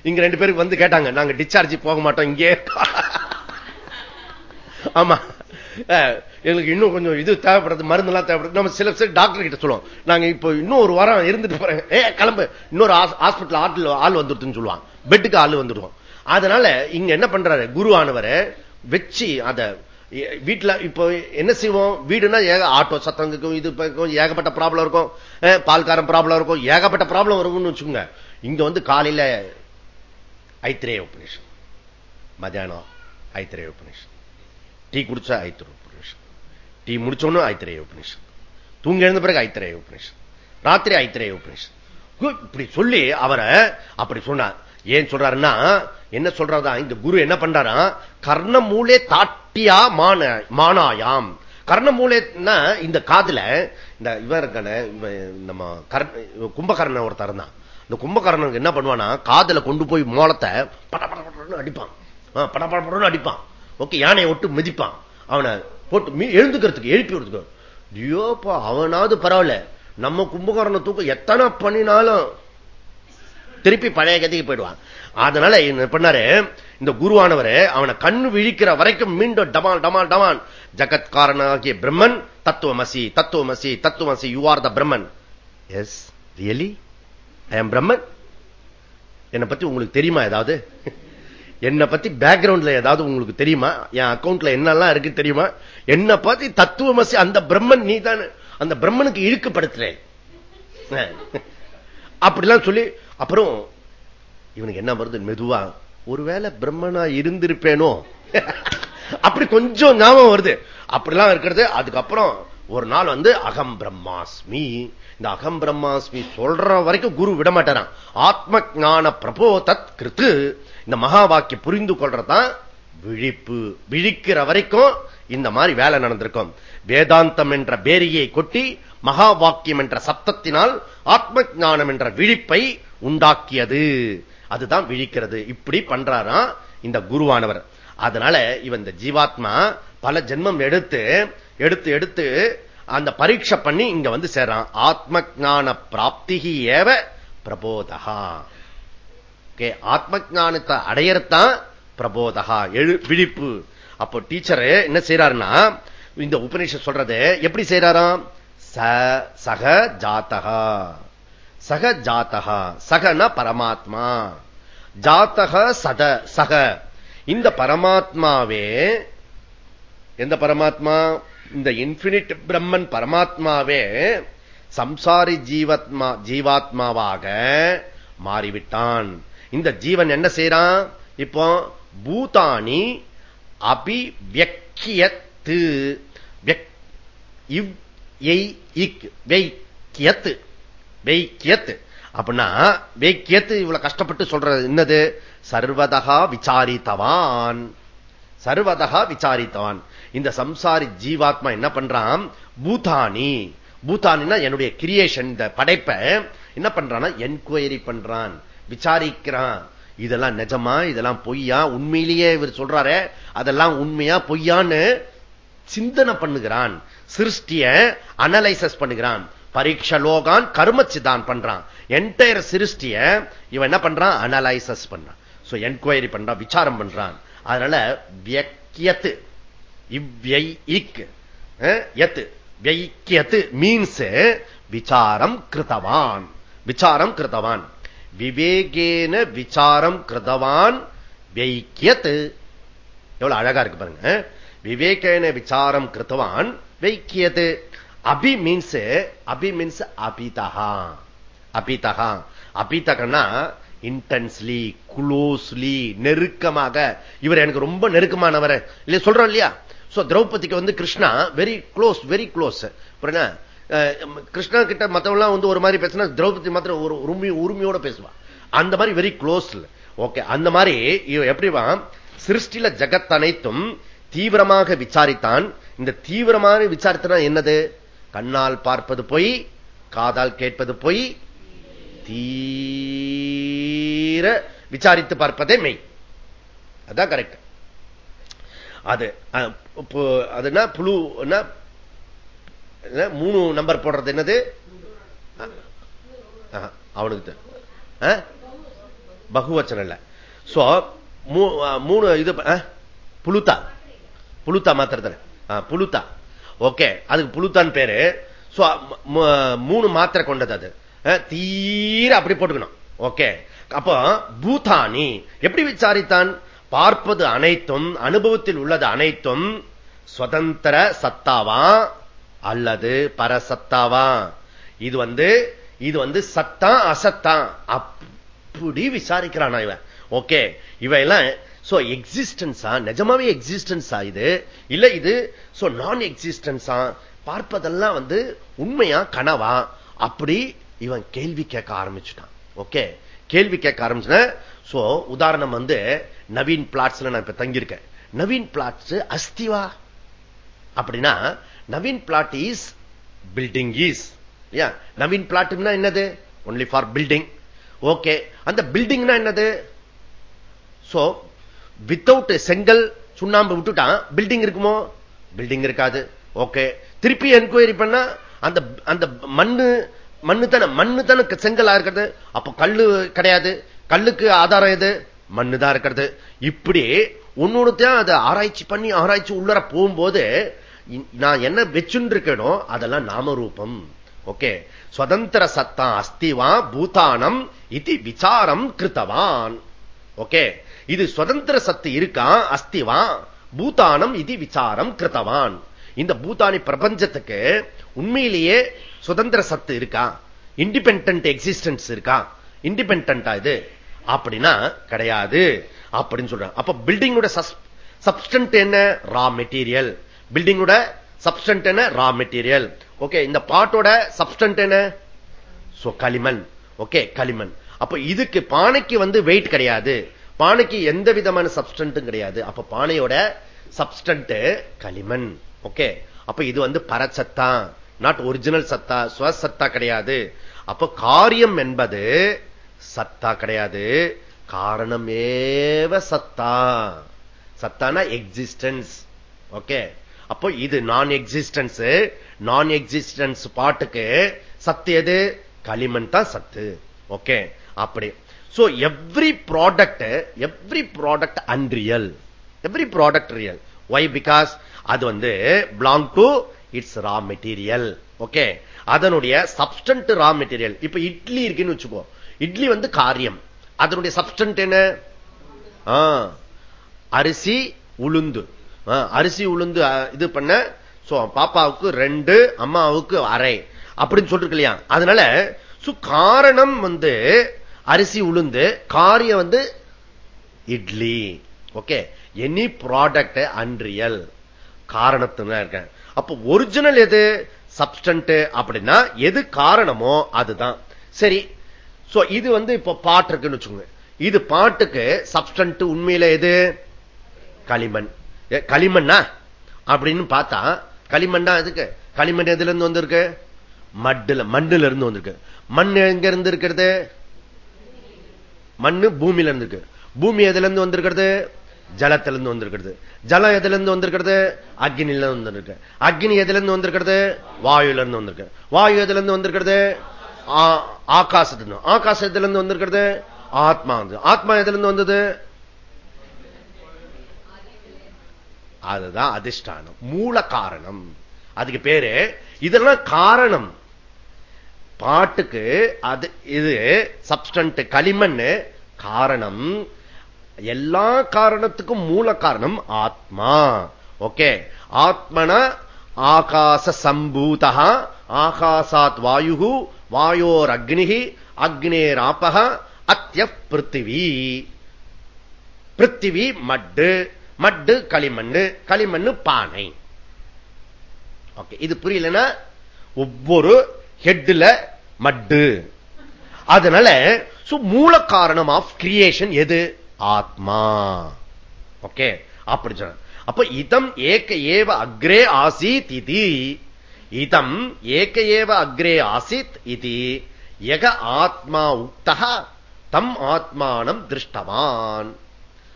இங்க ரெண்டு பேருக்கு வந்து கேட்டாங்க நாங்க டிஸ்சார்ஜ் போக மாட்டோம் இங்கே. ஆமா. எங்களுக்கு இன்னும் கொஞ்சம் இது தேவைப்படுறது மருந்து எல்லாம் தேவைப்படுது நம்ம சில சில டாக்டர் கிட்ட சொல்லுவோம். நாங்க இப்போ இன்னும் ஒரு வாரம் இருந்துட்டு போறேன். ஏ கிளம்பு. இன்னொரு ஹாஸ்பிட்டல் ஆட்டில் ஆள் வந்துருதுன்னு சொல்லுவான் பெட்டுக்கு ஆள் வந்துடுவோம் அதனால இங்க என்ன பண்றாரு? குரு ஆனவரை வச்சு அத வீட்டுல இப்போ என்ன செய்வோம்? வீடுனா ஏக ஆட்டோ சத்தம் இருக்கும் இது ஏகப்பட்ட ப்ராப்ளம் இருக்கும். பால்காரம் ப்ராப்ளம் இருக்கும். ஏகப்பட்ட ப்ராப்ளம் வரும்னு வச்சுக்கோங்க. இங்க வந்து காலையில ஐத்திரேய உபநிஷம். மத்தியானம் ஐத்திரேய உபநிஷம். டீ குடிச்சா ஐத்திர உபநிஷம். டீ முடிச்சோன்னு ஐத்திரேய உபநிஷம். தூங்க எழுந்த பிறகு ஐத்திரேய உபநிஷம். ராத்திரி ஐத்திரேய உபநிஷம். இப்படி சொல்லி அவரை அப்படி சொன்னார். ஏன் சொல்றாருன்னா என்ன சொல்றதா இந்த குரு என்ன பண்றாரா கர்ண மூலே தாட்டியா மான மானாயாம். கர்ண மூலைன்னா இந்த காதுல இந்த இவன் இருக்கான நம்ம கும்பகர்ணன் ஒருத்தர் தான் இந்த கும்பகர்ணனுக்கு என்ன பண்ணுவானா காதல கொண்டு போய் மோளத்தை பட பட அடிப்பான். பட பட அடிப்பான். ஓகே யானையை ஒட்டு மிதிப்பான். அவனை போட்டு எழுந்துக்கிறதுக்கு எழுப்பி விடுறதுக்கு. ஐயோப்பா அவனாவது பரவாயில்ல. நம்ம கும்பகரண தூக்கம் எத்தனை பண்ணினாலும் திருப்பி பழைய கதைக்கு போயிடுவான். அதனால என்ன பண்ணாரு இந்த குருவானவர் அவனை கண்ணு விழிக்கிற வரைக்கும் மீண்டும் டமால் டமால் டமால். ஜகத்காரனாகிய பிரம்மன் தத்துவமசி தத்துவமசி தத்துவமசி you are the Brahman yes really I am Brahman என்னை பத்தி உங்களுக்கு தெரியுமா ஏதாவது? என்னை பத்தி பேக்ரவுண்ட்ல ஏதாவது உங்களுக்கு தெரியுமா? என் அக்கௌண்ட்ல என்னெல்லாம் இருக்கு தெரியுமா? என்னை பத்தி தத்துவமசி அந்த பிரம்மன் நீ தான் அந்த பிரம்மனுக்கு இழுக்கப்படுத்துறேன் <laughs> அப்படிலாம் சொல்லி அப்புறம் இவனுக்கு என்ன வருது? மெதுவா ஒருவேளை பிரம்மனா இருந்திருப்பேனோ? அப்படி கொஞ்சம் ஞாபகம் வருது. அப்படிலாம் இருக்கிறது. அதுக்கப்புறம் ஒரு நாள் வந்து அகம் பிரம்மாஸ்மி. இந்த அகம் பிரம்மாஸ்மி சொல்ற வரைக்கும் குரு விட மாட்டாரான் ஆத்ம ஞான பிரபோதத் கிருத்து. இந்த மகா வாக்கிய புரிந்து கொள்றதான் விழிப்பு. விழிக்கிற வரைக்கும் இந்த மாதிரி வேலை நடந்திருக்கும். வேதாந்தம் என்ற பேரியை கொட்டி மகா வாக்கியம் என்ற சப்தத்தினால் ஆத்ம ஞானம் என்ற விழிப்பை உண்டாக்கியது. அதுதான் விழிக்கிறது. இப்படி பண்றாராம் இந்த குருவானவர். அதனால இவன் இந்த ஜீவாத்மா பல ஜென்மம் எடுத்து எடுத்து எடுத்து அந்த பரீட்சை பண்ணி இங்க வந்து சேர்றான். ஆத்ம ஜான பிராப்திகி ஏவ பிரபோதகா ஆத்ம ஜானத்தை அடையறத்தான் பிரபோதகா எழு விழிப்பு. அப்போ டீச்சர் என்ன செய்யறாருன்னா இந்த உபநிஷம் சொல்றது எப்படி செய்யறாராம் சக ஜாத்தகா சக ஜாத்தகா சகன பரமாத்மா. ஜாத்தக சத சக. இந்த பரமாத்மாவே எந்த பரமாத்மா? இந்த இன்பினிட் பிரம்மன் பரமாத்மாவே சம்சாரி ஜீவத்மா ஜீவாத்மாவாக மாறிவிட்டான். இந்த ஜீவன் என்ன செய்யறான் இப்போ பூதானி அபிவியக்கியத்து வெய்க்கியத்து வெய்க்கியத்து அப்படின்னா வெய்க்கியத்து இவ்வளவு கஷ்டப்பட்டு சொல்றது என்னது? சர்வதகா விசாரித்தவான். சர்வதகா விசாரித்தவான். இந்த சம்சாரி ஜீவாத்மா என்ன பண்றான்? பூதானி. பூதானினா என்னுடைய கிரியேஷன் இந்த படைப்பை என்ன பண்றான் என்கொயரி பண்றான். விசாரிக்கிறான். இதெல்லாம் நிஜமா? இதெல்லாம் பொய்யா? உண்மையிலேயே இவர் சொல்றாரு. அதெல்லாம் உண்மையா பொய்யான்னு சிந்தனை பண்ணுகிறான். சிருஷ்டிய அனலைசஸ் பண்ணுகிறான். பரீட்ச லோகான் கர்மச்சிதான் பண்றான். என்டையர் சிருஷ்டிய இவன் என்ன பண்றான்? அனலைசஸ் பண்றான். என்கொயரி பண்றான் விசாரம் பண்றான். அதனால வியக்கியத்து இவ்யைக் எத் வியக்கியத்து மீன்ஸ் விசாரம் கிருத்தவான் விசாரம் கிருத்தவான் விவேகேன விசாரம் கிருதவான் வைக்கியத்து எவ்வளவு அழகா இருக்கு பாருங்க. விவேகேன விசாரம் கிருத்தவான் வைக்கியது அபி மீன்ஸ் அபி மீன்ஸ் அபிதகா அபிதகா அபிதகனா இன்டென்ஸ்லி குளோஸ்லி நெருக்கமாக. இவர் எனக்கு ரொம்ப நெருக்கமானவர். இல்லையா சொல்றோம் இல்லையா? சோ திரௌபதிக்கு வந்து Krishna very close very close Krishna கிட்ட மத்தவெல்லாம் வந்து ஒரு மாதிரி பேசினா திரௌபதி மாத்திரம் ஒரு உரிமை உரிமையோட பேசுவான் அந்த மாதிரி வெரி க்ளோஸ் ஓகே அந்த மாதிரி எப்படிவா? சிருஷ்டில ஜகத் அனைத்தும் தீவிரமாக விசாரித்தான். இந்த தீவிரமான விசாரித்தனா என்னது? கண்ணால் பார்ப்பது பொய் காதால் கேட்பது பொய். தீர விசாரித்து பார்ப்பதே மெய். அதான் கரெக்ட் அது அதுனா புழு மூணு நம்பர் போடுறது என்னது? அவனுக்கு பகுவச்சனம் இல்ல. சோ மூணு இது புளுத்தா புளுத்தா மாத்திரத்தில். புளுத்தா ஓகே அதுக்கு புழுத்தான் பேரு. மூணு மாத்திரை கொண்டது அது. தீர அப்படி போட்டுக்கணும். ஓகே அப்போ பூதானி எப்படி விசாரித்தான்? பார்ப்பது அனைத்தும் அனுபவத்தில் உள்ளது அனைத்தும் சுதந்திர சத்தாவா அல்லது பரசத்தாவா? இது வந்து இது வந்து சத்தா அசத்தா. அப்படி விசாரிக்கிறான் இவன்? ஓகே இவையெல்லாம் சோ எக்ஸிஸ்டன்ஸா நிஜமாவே எக்ஸிஸ்டன்ஸா இது? இல்ல இது சோ நான் எக்ஸிஸ்டன்ஸா பார்ப்பதெல்லாம் வந்து உண்மையா கனவா? அப்படி இவன் கேள்வி கேட்க ஆரம்பிச்சுட்டான். ஓகே கேள்வி கேட்க ஆரம்பிச்சு சோ உதாரணம் வந்து நவீன் பிளாட்ஸ்ல நான் இப்ப தங்கியிருக்கேன். நவீன் பிளாட்ஸ் அஸ்திவா? அப்படின்னா Naveen flat is building is Naveen பிளாட்னா என்னது? ஒன்லி ஃபார் பில்டிங் ஓகே அந்த பில்டிங்னா என்னது? சோ வித்தவுட் செங்கல் சுண்ணாம்பு விட்டுட்டான். பில்டிங் இருக்குமோ? பில்டிங் இருக்காது. ஓகே திருப்பி என்கொயரி பண்ணா அந்த அந்த மண்ணு மண்ணு தானே மண்ணு தானே செங்கலா இருக்கிறது. அப்ப கல்லு கிடையாது. கல்லுக்கு ஆதாரம் எது? மண்ணு தான் இருக்கிறது. இப்படி ஒன்னொருத்தையும் அதை ஆராய்ச்சி பண்ணி ஆராய்ச்சி உள்ளர போகும்போது நான் என்ன வச்சுன்னு இருக்கேனோ அதெல்லாம் நாமரூபம் ஓகே சுதந்திர சத்தா அஸ்திவா பூதானம் இது விசாரம் கிருத்தவான். ஓகே இது சுதந்திர சத்து இருக்கா? அஸ்திவா? பூதானம் இது விசாரம் கிருத்தவான். இந்த பூதானி பிரபஞ்சத்துக்கு உண்மையிலேயே சுதந்திர சத்து இருக்கா? இண்டிபெண்ட் எக்ஸிஸ்டன்ஸ் இருக்கா? இண்டிபெண்டா இது? அப்படின்னா கிடையாது. அப்படின்னு சொல்றாங்க. அப்ப பில்டிங்கோட சப்ஸ்டன்ட் என்ன? ரா மெட்டீரியல் பில்டிங்கோட சப்ஸ்டன்ட் என்ன? ரா மெட்டீரியல் ஓகே இந்த பாட்டோட சப்ஸ்டன்ட் என்ன? களிமண். ஓகே களிமண். அப்ப இதுக்கு பானைக்கு வந்து வெயிட் கிடையாது. பானைக்கு எந்த விதமான சப்ஸ்டன்ட்டும் கிடையாது. அப்ப பானையோட சப்ஸ்டன்ட் களிமண். ஓகே அப்ப இது வந்து பரச்சத்தா நாட் ஒரிஜினல் சத்தா. சுவசத்தா கிடையாது. அப்ப காரியம் என்பது சத்தா கிடையாது. காரணமேவ சத்தா. சத்தானா எக்ஸிஸ்டன்ஸ் ஓகே அப்போ இது நான் எக்ஸிஸ்டன்ஸ் நான் எக்ஸிஸ்டன்ஸ் பாட்டுக்கு சத்து எது? களிமண் தான் சத்து. ஓகே அப்படி so every product every product unreal every product real why because அது வந்து belong to its raw material okay அதனுடைய சப்ஸ்டன்ட் ரா மெட்டீரியல் இப்ப இட்லி இருக்குன்னு வச்சுக்கோ. இட்லி வந்து காரியம். அதனுடைய சப்ஸ்டன்ட் என்ன? அரிசி உளுந்து. அரிசி உளுந்து இது பண்ண பாப்பாவுக்கு ரெண்டு அம்மாவுக்கு அரை. அப்படின்னு சொல்லிருக்கு இல்லையா அதனால காரணம் வந்து அரிசி உளுந்து காரியம் வந்து idli. Okay any product unreal காரணத்துல இருக்கேன். அப்ப ஒரிஜினல் எது? சப்ஸ்டன்ட் அப்படின்னா எது காரணமோ அதுதான். சரி. இது வந்து இப்ப பாட்டு இருக்குன்னு வச்சுக்கோங்க. இது பாட்டுக்கு சப்ஸ்டன்ட் உண்மையில எது? களிமண். களிமண்ணா? அப்படின்னு பார்த்தா களிமண்ணா எதுக்கு? களிமண் எதுல இருந்து வந்திருக்கு? மட்டுல மண்ணுல இருந்து வந்திருக்கு. மண் எங்க இருந்து இருக்கிறது? மண்ணு பூமியில இருந்து பூமி எதுல இருந்து வந்திருக்கிறது? ஜலத்திலிருந்து வந்திருக்கிறது. ஜலம் எதுல இருந்து வந்திருக்கிறது? அக்னில வந்திருக்கு. அக்னி எதுல இருந்து வந்திருக்கிறது? வாயுல இருந்து வந்திருக்கு. வாயு எதுல இருந்து வந்திருக்கிறது? ஆகாசத்துல ஆகாசத்துல இருந்து வந்திருக்கிறது? ஆத்மா வந்து ஆத்மா எதுல இருந்து வந்தது? அதுதான் அதிஷ்டானம். மூல காரணம். அதுக்கு பேரு இதெல்லாம் காரணம். பாட்டுக்கு அது இது சப்ஸ்டன்ட் களிமண் காரணம். எல்லா காரணத்துக்கும் மூல காரணம் ஆத்மா. ஓகே? ஆத்மன ஆகாச சம்பூதா ஆகாசாத் வாயு வாயோர் அக்னி அக்னேராப்பக அத்திய பிருத்திவி. பிருத்திவி மட்டு மட்டு களிமண் களிமண் பானை. ஓகே? இது புரியலன்னா ஒவ்வொரு ஹெட்ல மட்டு. அதனால மூல காரணம் ஆஃப் கிரியேஷன் எது? ஆத்மா. ஓகே அப்படி சொன்ன அப்ப இதம் ஏக ஏவ அக்ரே ஆசித் இது. இதம் ஏக ஏவ அக்ரே ஆசித் இது. எக ஆத்மா உக்தக தம் ஆத்மானம் திருஷ்டவான்.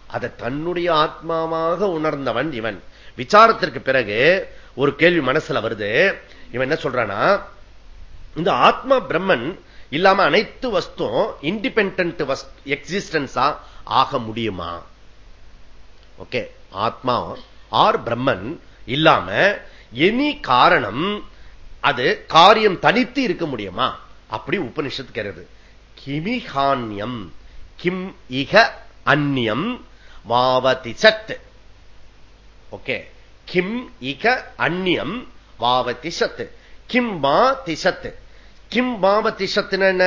அதை தன்னுடைய ஆத்மாவாக உணர்ந்தவன் இவன். விசாரத்திற்கு பிறகு ஒரு கேள்வி மனசுல வருது. இவன் என்ன சொல்றானா இந்த ஆத்மா பிரம்மன் இல்லாம அனைத்து வஸ்தும் இண்டிபெண்ட் எக்ஸிஸ்டன்ஸா ஆக முடியுமா? ஓகே ஆத்மா ஆர் பிரம்மன் இல்லாம எனி காரணம் அது காரியம் தனித்து இருக்க முடியுமா? அப்படி உபனிஷத்து கேட்கிறது. கிமிஹான்யம் கிம் இக அந்நியம் வாவதி சத். ஓகே கிம் இக அந்நியம் வாவதி சத்து கிம்பா வா கிம்பாம திசத்துன்னு என்ன?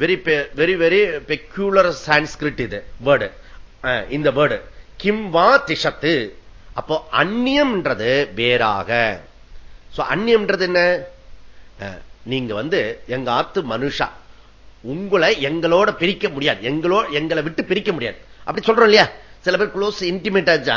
Very very very peculiar Sanskrit இது வேர்டு இந்த வேர்டு கிம்பா திஷத்து திசத்து அப்போ அந்நியம்ன்றது வேறாக. அந்நியம்ன்றது என்ன? நீங்க வந்து எங்க ஆத்து மனுஷா உங்களை எங்களோட பிரிக்க முடியாது. எங்களோ எங்களை விட்டு பிரிக்க முடியாது. அப்படி சொல்றோம் இல்லையா? சில பேர் க்ளோஸ் இன்டிமேட் ஆச்சா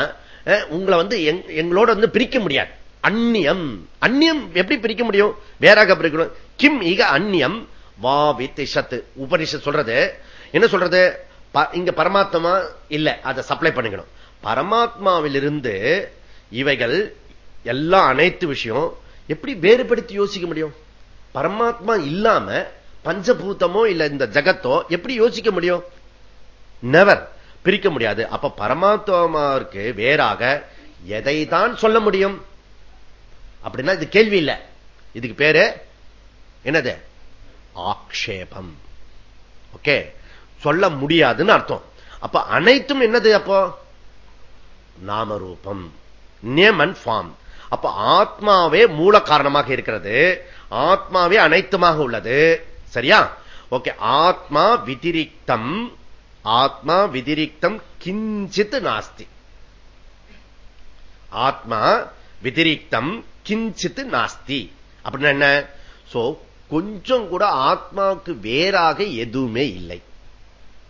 உங்களை வந்து எங்களோட வந்து பிரிக்க முடியாது. அந்நியம். அந்நியம் எப்படி பிரிக்க முடியும்? வேறாக பிரிக்கணும். கிம் இக அந்நியம். வா வித்திஷத்து உபனிஷத் சொல்றது. என்ன சொல்றது? இங்க பரமாத்மா இல்ல. அதை சப்ளை பண்ணிக்கணும். பரமாத்மாவிலிருந்து இவைகள் எல்லா அனைத்து விஷயம் எப்படி வேறுபடுத்தி யோசிக்க முடியும்? பரமாத்மா இல்லாம பஞ்சபூத்தமோ இல்ல இந்த ஜகத்தோ எப்படி யோசிக்க முடியும்? நெவர் பிரிக்க முடியாது. அப்ப பரமாத்மாவிற்கு வேறாக எதை தான் சொல்ல முடியும்? அப்படின்னா இது கேள்வி இல்லை. இதுக்கு பேரு என்னது? ஆக்ஷேபம். ஓகே? சொல்ல முடியாதுன்னு அர்த்தம். அப்ப அனைத்தும் என்னது அப்போ? நாமரூபம். நேம் அண்ட் ஃபார்ம் அப்ப ஆத்மாவே மூல காரணமாக இருக்கிறது. ஆத்மாவே அனைத்துமாக உள்ளது. சரியா? ஓகே. ஆத்மா விதிரிக்தம். ஆத்மா விதிரிக்தம் கிஞ்சித் நாஸ்தி. ஆத்மா விதிரிக்தம் கிஞ்சித்து நாஸ்தி. அப்படின்னா என்ன? சோ கொஞ்சம் கூட ஆத்மாவுக்கு வேறாக எதுவுமே இல்லை.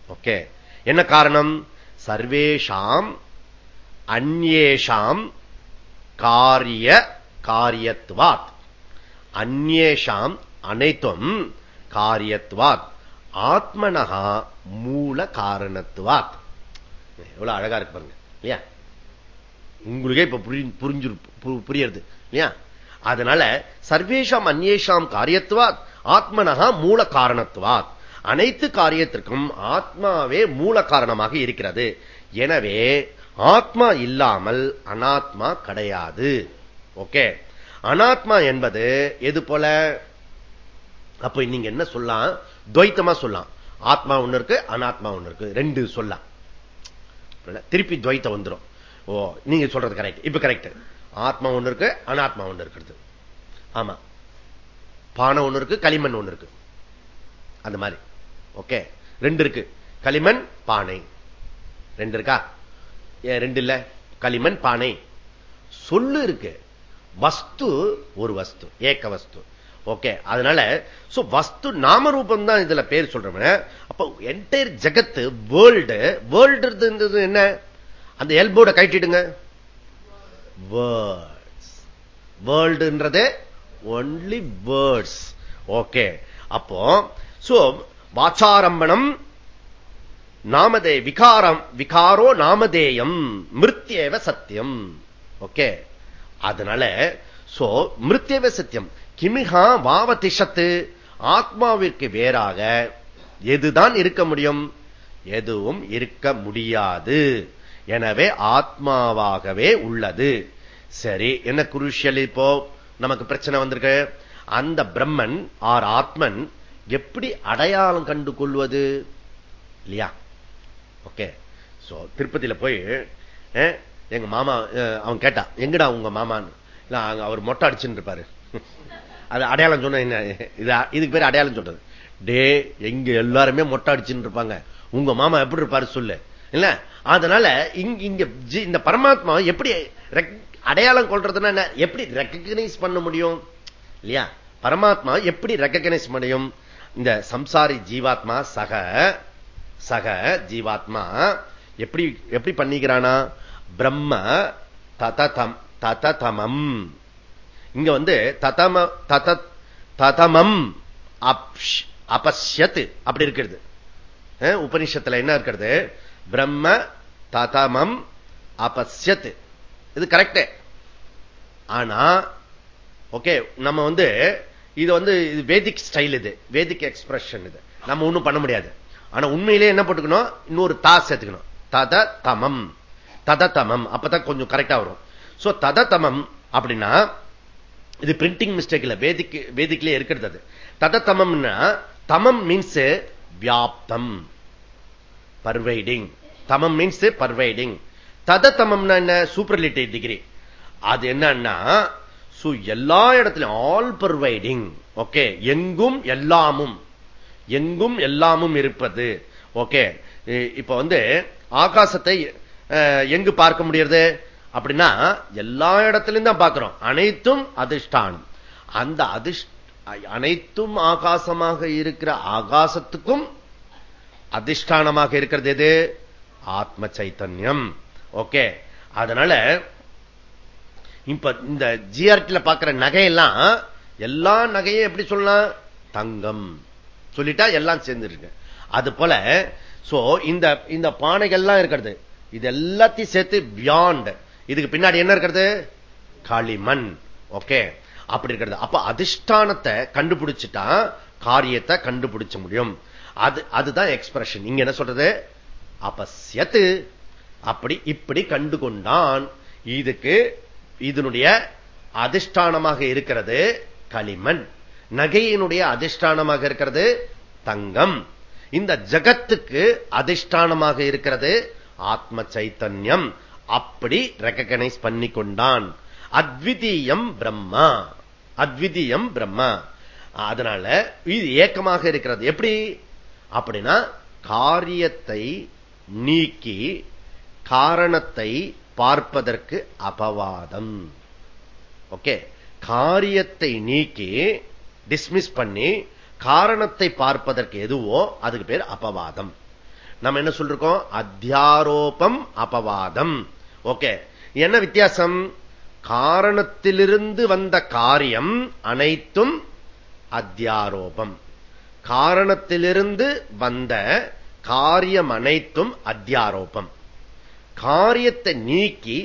ஓகே என்ன காரணம்? சர்வேஷாம் அந்நேஷாம் காரிய காரியத்துவாத் அந்நேஷாம் அனைத்தும் காரியத்துவாத் ஆத்மனகா மூல காரணத்துவாத் எவ்வளவு அழகா இருக்கு பாருங்க. இல்லையா? உங்களுக்கே இப்ப புரிஞ்சு புரியறது. இல்லையா? அதனால சர்வேஷாம் அந்நேஷாம் காரியத்துவாத் ஆத்மனகா மூல காரணத்துவாத். அனைத்து காரியத்திற்கும் ஆத்மாவே மூல காரணமாக இருக்கிறது. எனவே ஆத்மா இல்லாமல் அனாத்மா கிடையாது. ஓகே? அனாத்மா என்பது எது போல? அப்ப நீங்க என்ன சொல்லலாம்? துவைத்தமா சொல்லலாம். ஆத்மா ஒண்ணு இருக்கு அனாத்மா ஒண்ணு இருக்கு. ரெண்டு சொல்லலாம். திருப்பி துவைத்தம் வந்துடும் ஓ நீங்க சொல்றது கரெக்ட் இப்ப கரெக்ட் ஆத்மா ஒண்ணு இருக்கு அனாத்மா ஒண்ணு இருக்கிறது. ஆமா. பானை ஒண்ணு இருக்கு களிமண் ஒண்ணு இருக்கு. அந்த மாதிரி. ஓகே. ரெண்டு இருக்கு. களிமண் பானை. ரெண்டு இருக்கா? ரெண்டு இல்ல? களிமண் பானை. சொல்லு இருக்கு. வஸ்து ஒரு வஸ்து ஏக்க வஸ்து. ஓகே. அதனால வஸ்து நாமரூபம் தான் இதுல பேர் சொல்றவன. அப்ப என்டையர் ஜகத்து வேர்ல்டு வேர்ல்டு என்ன? அந்த எல்போட கட்டிடுங்க வேர்ட்ஸ் வேர்ல்டுன்றது ஒன்லி வேர்ட்ஸ் ஓகே அப்போ சோ வாச்சாரம்பணம் நாமதே விகாரம் விகாரோ நாமதேயம் மிருத்தியவ சத்தியம். ஓகே அதனால சோ மிருத்தியவ சத்தியம். கிமிகா வாவதிஷத்து ஆத்மாவிற்கு வேறாக எதுதான் இருக்க முடியும்? எதுவும் இருக்க முடியாது. எனவே ஆத்மாவாகவே உள்ளது. சரி என்ன குருஷியல் இப்போ? நமக்கு பிரச்சனை வந்திருக்கு. அந்த பிரம்மன் ஆர் ஆத்மன் எப்படி அடையாளம் கண்டு கொள்வது? இல்லையா? ஓகே. சோ திருப்பதியில போய் எங்க மாமா அவன் கேட்டா எங்கடா உங்க மாமான்னு? அவர் மொட்டை அடிச்சுட்டு இருப்பாரு. <laughs> அது அடையாளம் சொன்ன என்ன? இதுக்கு பேர் அடையாளம் சொல்றது. டே எங்க எல்லாருமே மொட்டை அடிச்சுட்டு இருப்பாங்க. உங்க மாமா எப்படி இருப்பாரு சொல்லு. இல்ல அதனால இங்க இந்த பரமாத்மா எப்படி அடையாளம் கொள்றதுன்னா எப்படி ரெக்கக்னைஸ் பண்ண முடியும்? இல்லையா? பரமாத்மா எப்படி ரெக்கக்னைஸ் முடியும்? இந்த சம்சாரி ஜீவாத்மா சக சக ஜீவாத்மா எப்படி எப்படி பண்ணிக்கிறானா? பிரம்ம தததம் தததமம். இங்க வந்து ததம தத ததமம் அபஷ்யத் அப்படி இருக்கிறது. உபனிஷத்துல என்ன இருக்கிறது? பிரம்ம ததமம் அபஸ்யத். இது கரெக்ட் ஆனா ஓகே நம்ம வந்து இது வந்து இது வேதிக் ஸ்டைல் இது. வேதிக் எக்ஸ்பிரஷன் இது. நம்ம ஒண்ணும் பண்ண முடியாது. ஆனா உண்மையிலே என்ன போட்டுக்கணும்? இன்னொரு தா சேர்த்துக்கணும். தத தமம் தத தமம் அப்பதான் கொஞ்சம் கரெக்டா வரும். சோ தத தமம் அப்படின்னா இது பிரிண்டிங் மிஸ்டேக் இல்ல. வேதிக்கு வேதிக்கிலே இருக்கிறது அது. தத தமம்னா தமம் மீன்ஸ் வியாப்தம். பர்வைடிங் தமம் மீன்ஸ் பர்வைடிங் தத தமம்னா என்ன சூப்பர்லிட்டி டிகிரி அது என்னன்னா எல்லா இடத்துலையும் ஆல் பர்வைடிங் ஓகே எங்கும் எல்லாமும் எங்கும் எல்லாமும் இருப்பது ஓகே இப்ப வந்து ஆகாசத்தை எங்கு பார்க்க முடியறது அப்படின்னா எல்லா இடத்துலையும் தான் பார்க்கிறோம் அனைத்தும் அதிர்ஷ்டானம் அந்த அதிர்ஷ்ட அனைத்தும் ஆகாசமாக இருக்கிற ஆகாசத்துக்கும் அதிஷ்டானமாக இருக்கிறது எது? ஆத்ம சைத்தன்யம். ஓகே. அதனால இப்ப இந்த ஜிஆர்டில பாக்குற நகையெல்லாம் எல்லா நகையும் எப்படி சொல்லலாம்? தங்கம். சொல்லிட்டா எல்லாம் சேர்ந்துருக்கு. அது போல சோ இந்த இந்த பானைகள்லாம் இருக்கிறது. இது எல்லாத்தையும் சேர்த்து பியாண்ட் இதுக்கு பின்னாடி என்ன இருக்கிறது? களிமண். ஓகே. அப்படி இருக்கிறது. அப்ப அதிஷ்டானத்தை கண்டுபிடிச்சிட்டா காரியத்தை கண்டுபிடிச்ச முடியும். அது அதுதான் எக்ஸ்பிரஷன் இங்க என்ன சொல்றது? அபசியத்து. அப்படி இப்படி கண்டு கொண்டான். இதுக்கு இதனுடைய அதிஷ்டானமாக இருக்கிறது களிமண். நகையினுடைய அதிஷ்டானமாக இருக்கிறது தங்கம். இந்த ஜகத்துக்கு அதிஷ்டானமாக இருக்கிறது ஆத்ம சைத்தன்யம். அப்படி ரெக்கக்னைஸ் பண்ணி கொண்டான். அத்விதீயம் பிரம்மா. அத்விதீயம் பிரம்மா. அதனால இது ஏக்கமாக இருக்கிறது. எப்படி? அப்படின்னா காரியத்தை நீக்கி காரணத்தை பார்ப்பதற்கு அபவாதம். ஓகே? காரியத்தை நீக்கி டிஸ்மிஸ் பண்ணி காரணத்தை பார்ப்பதற்கு எதுவோ அதுக்கு பேர் அபவாதம். நம்ம என்ன சொல்றோம் அத்தியாரோபம் அபவாதம். ஓகே? என்ன வித்தியாசம்? காரணத்திலிருந்து வந்த காரியம் அனைத்தும் அத்தியாரோபம். காரணத்திலிருந்து வந்த காரியம் அனைத்தும் அத்தியாரோபம். காரியத்தை நீக்கி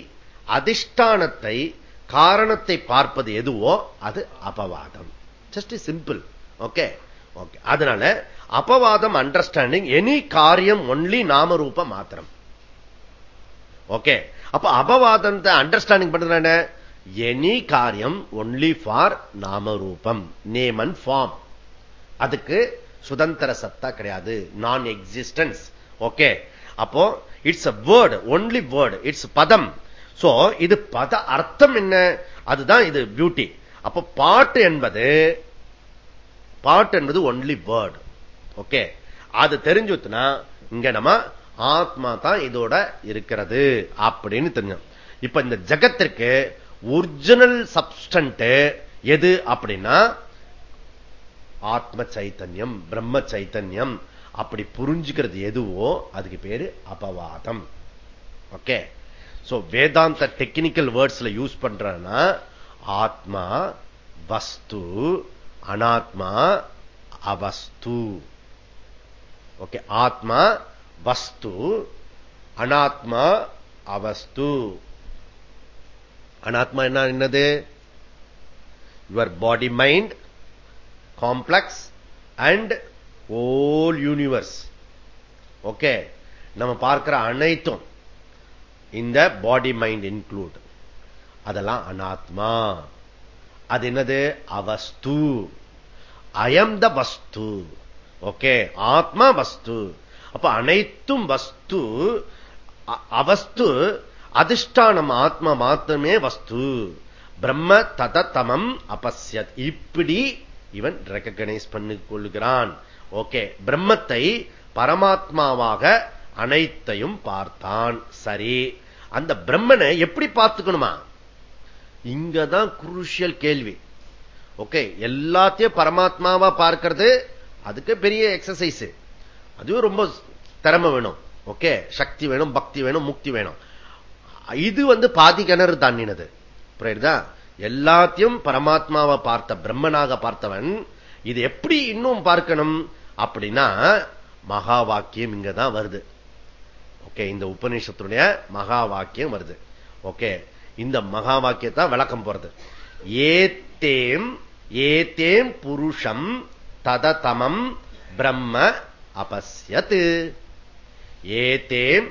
அதிஷ்டானத்தை காரணத்தை பார்ப்பது எதுவோ அது அபவாதம். ஜஸ்ட் சிம்பிள் ஓகே ஓகே அதனால அபவாதம் அண்டர்ஸ்டாண்டிங் எனி காரியம் ஒன்லி நாமரூப மாத்திரம். ஓகே அப்ப அபவாதத்தை அண்டர்ஸ்டாண்டிங் பண்றது எனி காரியம் ஒன்லி ஃபார் நாமரூபம். நேம் அண்ட் ஃபார்ம் அதுக்கு சுதந்திர சத்தா கிடையாது. நான் எக்ஸிஸ்டன்ஸ் ஓகே அப்போ it's a word only word it's பதம். சோ இது பத அர்த்தம் என்ன? அதுதான் இது பியூட்டி அப்ப பாட்டு என்பது பாட்டு என்பது ஒன்லி வேர்டு ஓகே அது தெரிஞ்சுனா இங்க நம்ம ஆத்மா தான் இதோட இருக்கிறது அப்படின்னு தெரிஞ்சோம். இப்ப இந்த ஜகத்திற்கு ஒரிஜினல் சப்ஸ்டன்ட் எது அப்படின்னா ஆத்ம சைத்தன்யம் பிரம்ம சைத்தன்யம். அப்படி புரிஞ்சுக்கிறது எதுவோ அதுக்கு பேரு அபவாதம். ஓகே? சோ வேதாந்த டெக்னிக்கல் வேர்ட்ஸ்ல யூஸ் பண்றனா ஆத்மா வஸ்து அனாத்மா அவஸ்து. ஓகே? ஆத்மா வஸ்து அனாத்மா அவஸ்து. அனாத்மா என்ன என்னது? Your body mind complex and all universe okay நம்ம பார்க்கிற அனைத்தும் இந்த பாடி மைண்ட் இன்க்ளூட் அதெல்லாம் அனாத்மா. அது என்னது? அவஸ்து. அயம் த வஸ்து ஓகே ஆத்மா வஸ்து அப்ப அனைத்தும் வஸ்து அவஸ்து அதிஷ்டானம் ஆத்மா மாத்திரமே வஸ்து பிரம்ம ததத்தமம் அபசியத் இப்படி இவன் ரெக்கக்னைஸ் பண்ணி கொள்கிறான் ஓகே பிரம்மத்தை பரமாத்மாவாக அனைத்தையும் பார்த்தான். சரி அந்த பிரம்மனை எப்படி பார்த்துக்கணுமா? இங்கதான் குருஷியல் கேள்வி. ஓகே எல்லாத்தையும் பரமாத்மாவா பார்க்கிறது அதுக்கு பெரிய எக்ஸசைஸ் அதுவும் ரொம்ப திறமை வேணும். ஓகே சக்தி வேணும் பக்தி வேணும் முக்தி வேணும். இது வந்து பாதி கிணறு தாண்டினது. புரியுதா? எல்லாத்தையும் பரமாத்மாவை பார்த்த பிரம்மனாக பார்த்தவன் இது எப்படி இன்னும் பார்க்கணும் அப்படின்னா மகா வாக்கியம் இங்கதான் வருது. ஓகே இந்த உபநிஷத்துடைய மகா வாக்கியம் வருது. ஓகே இந்த மகா வாக்கியத்தான் விளக்கம் போறது. ஏத்தேம் ஏத்தேம் புருஷம் தததமம் பிரம்ம அபஸ்யத் ஏதேம்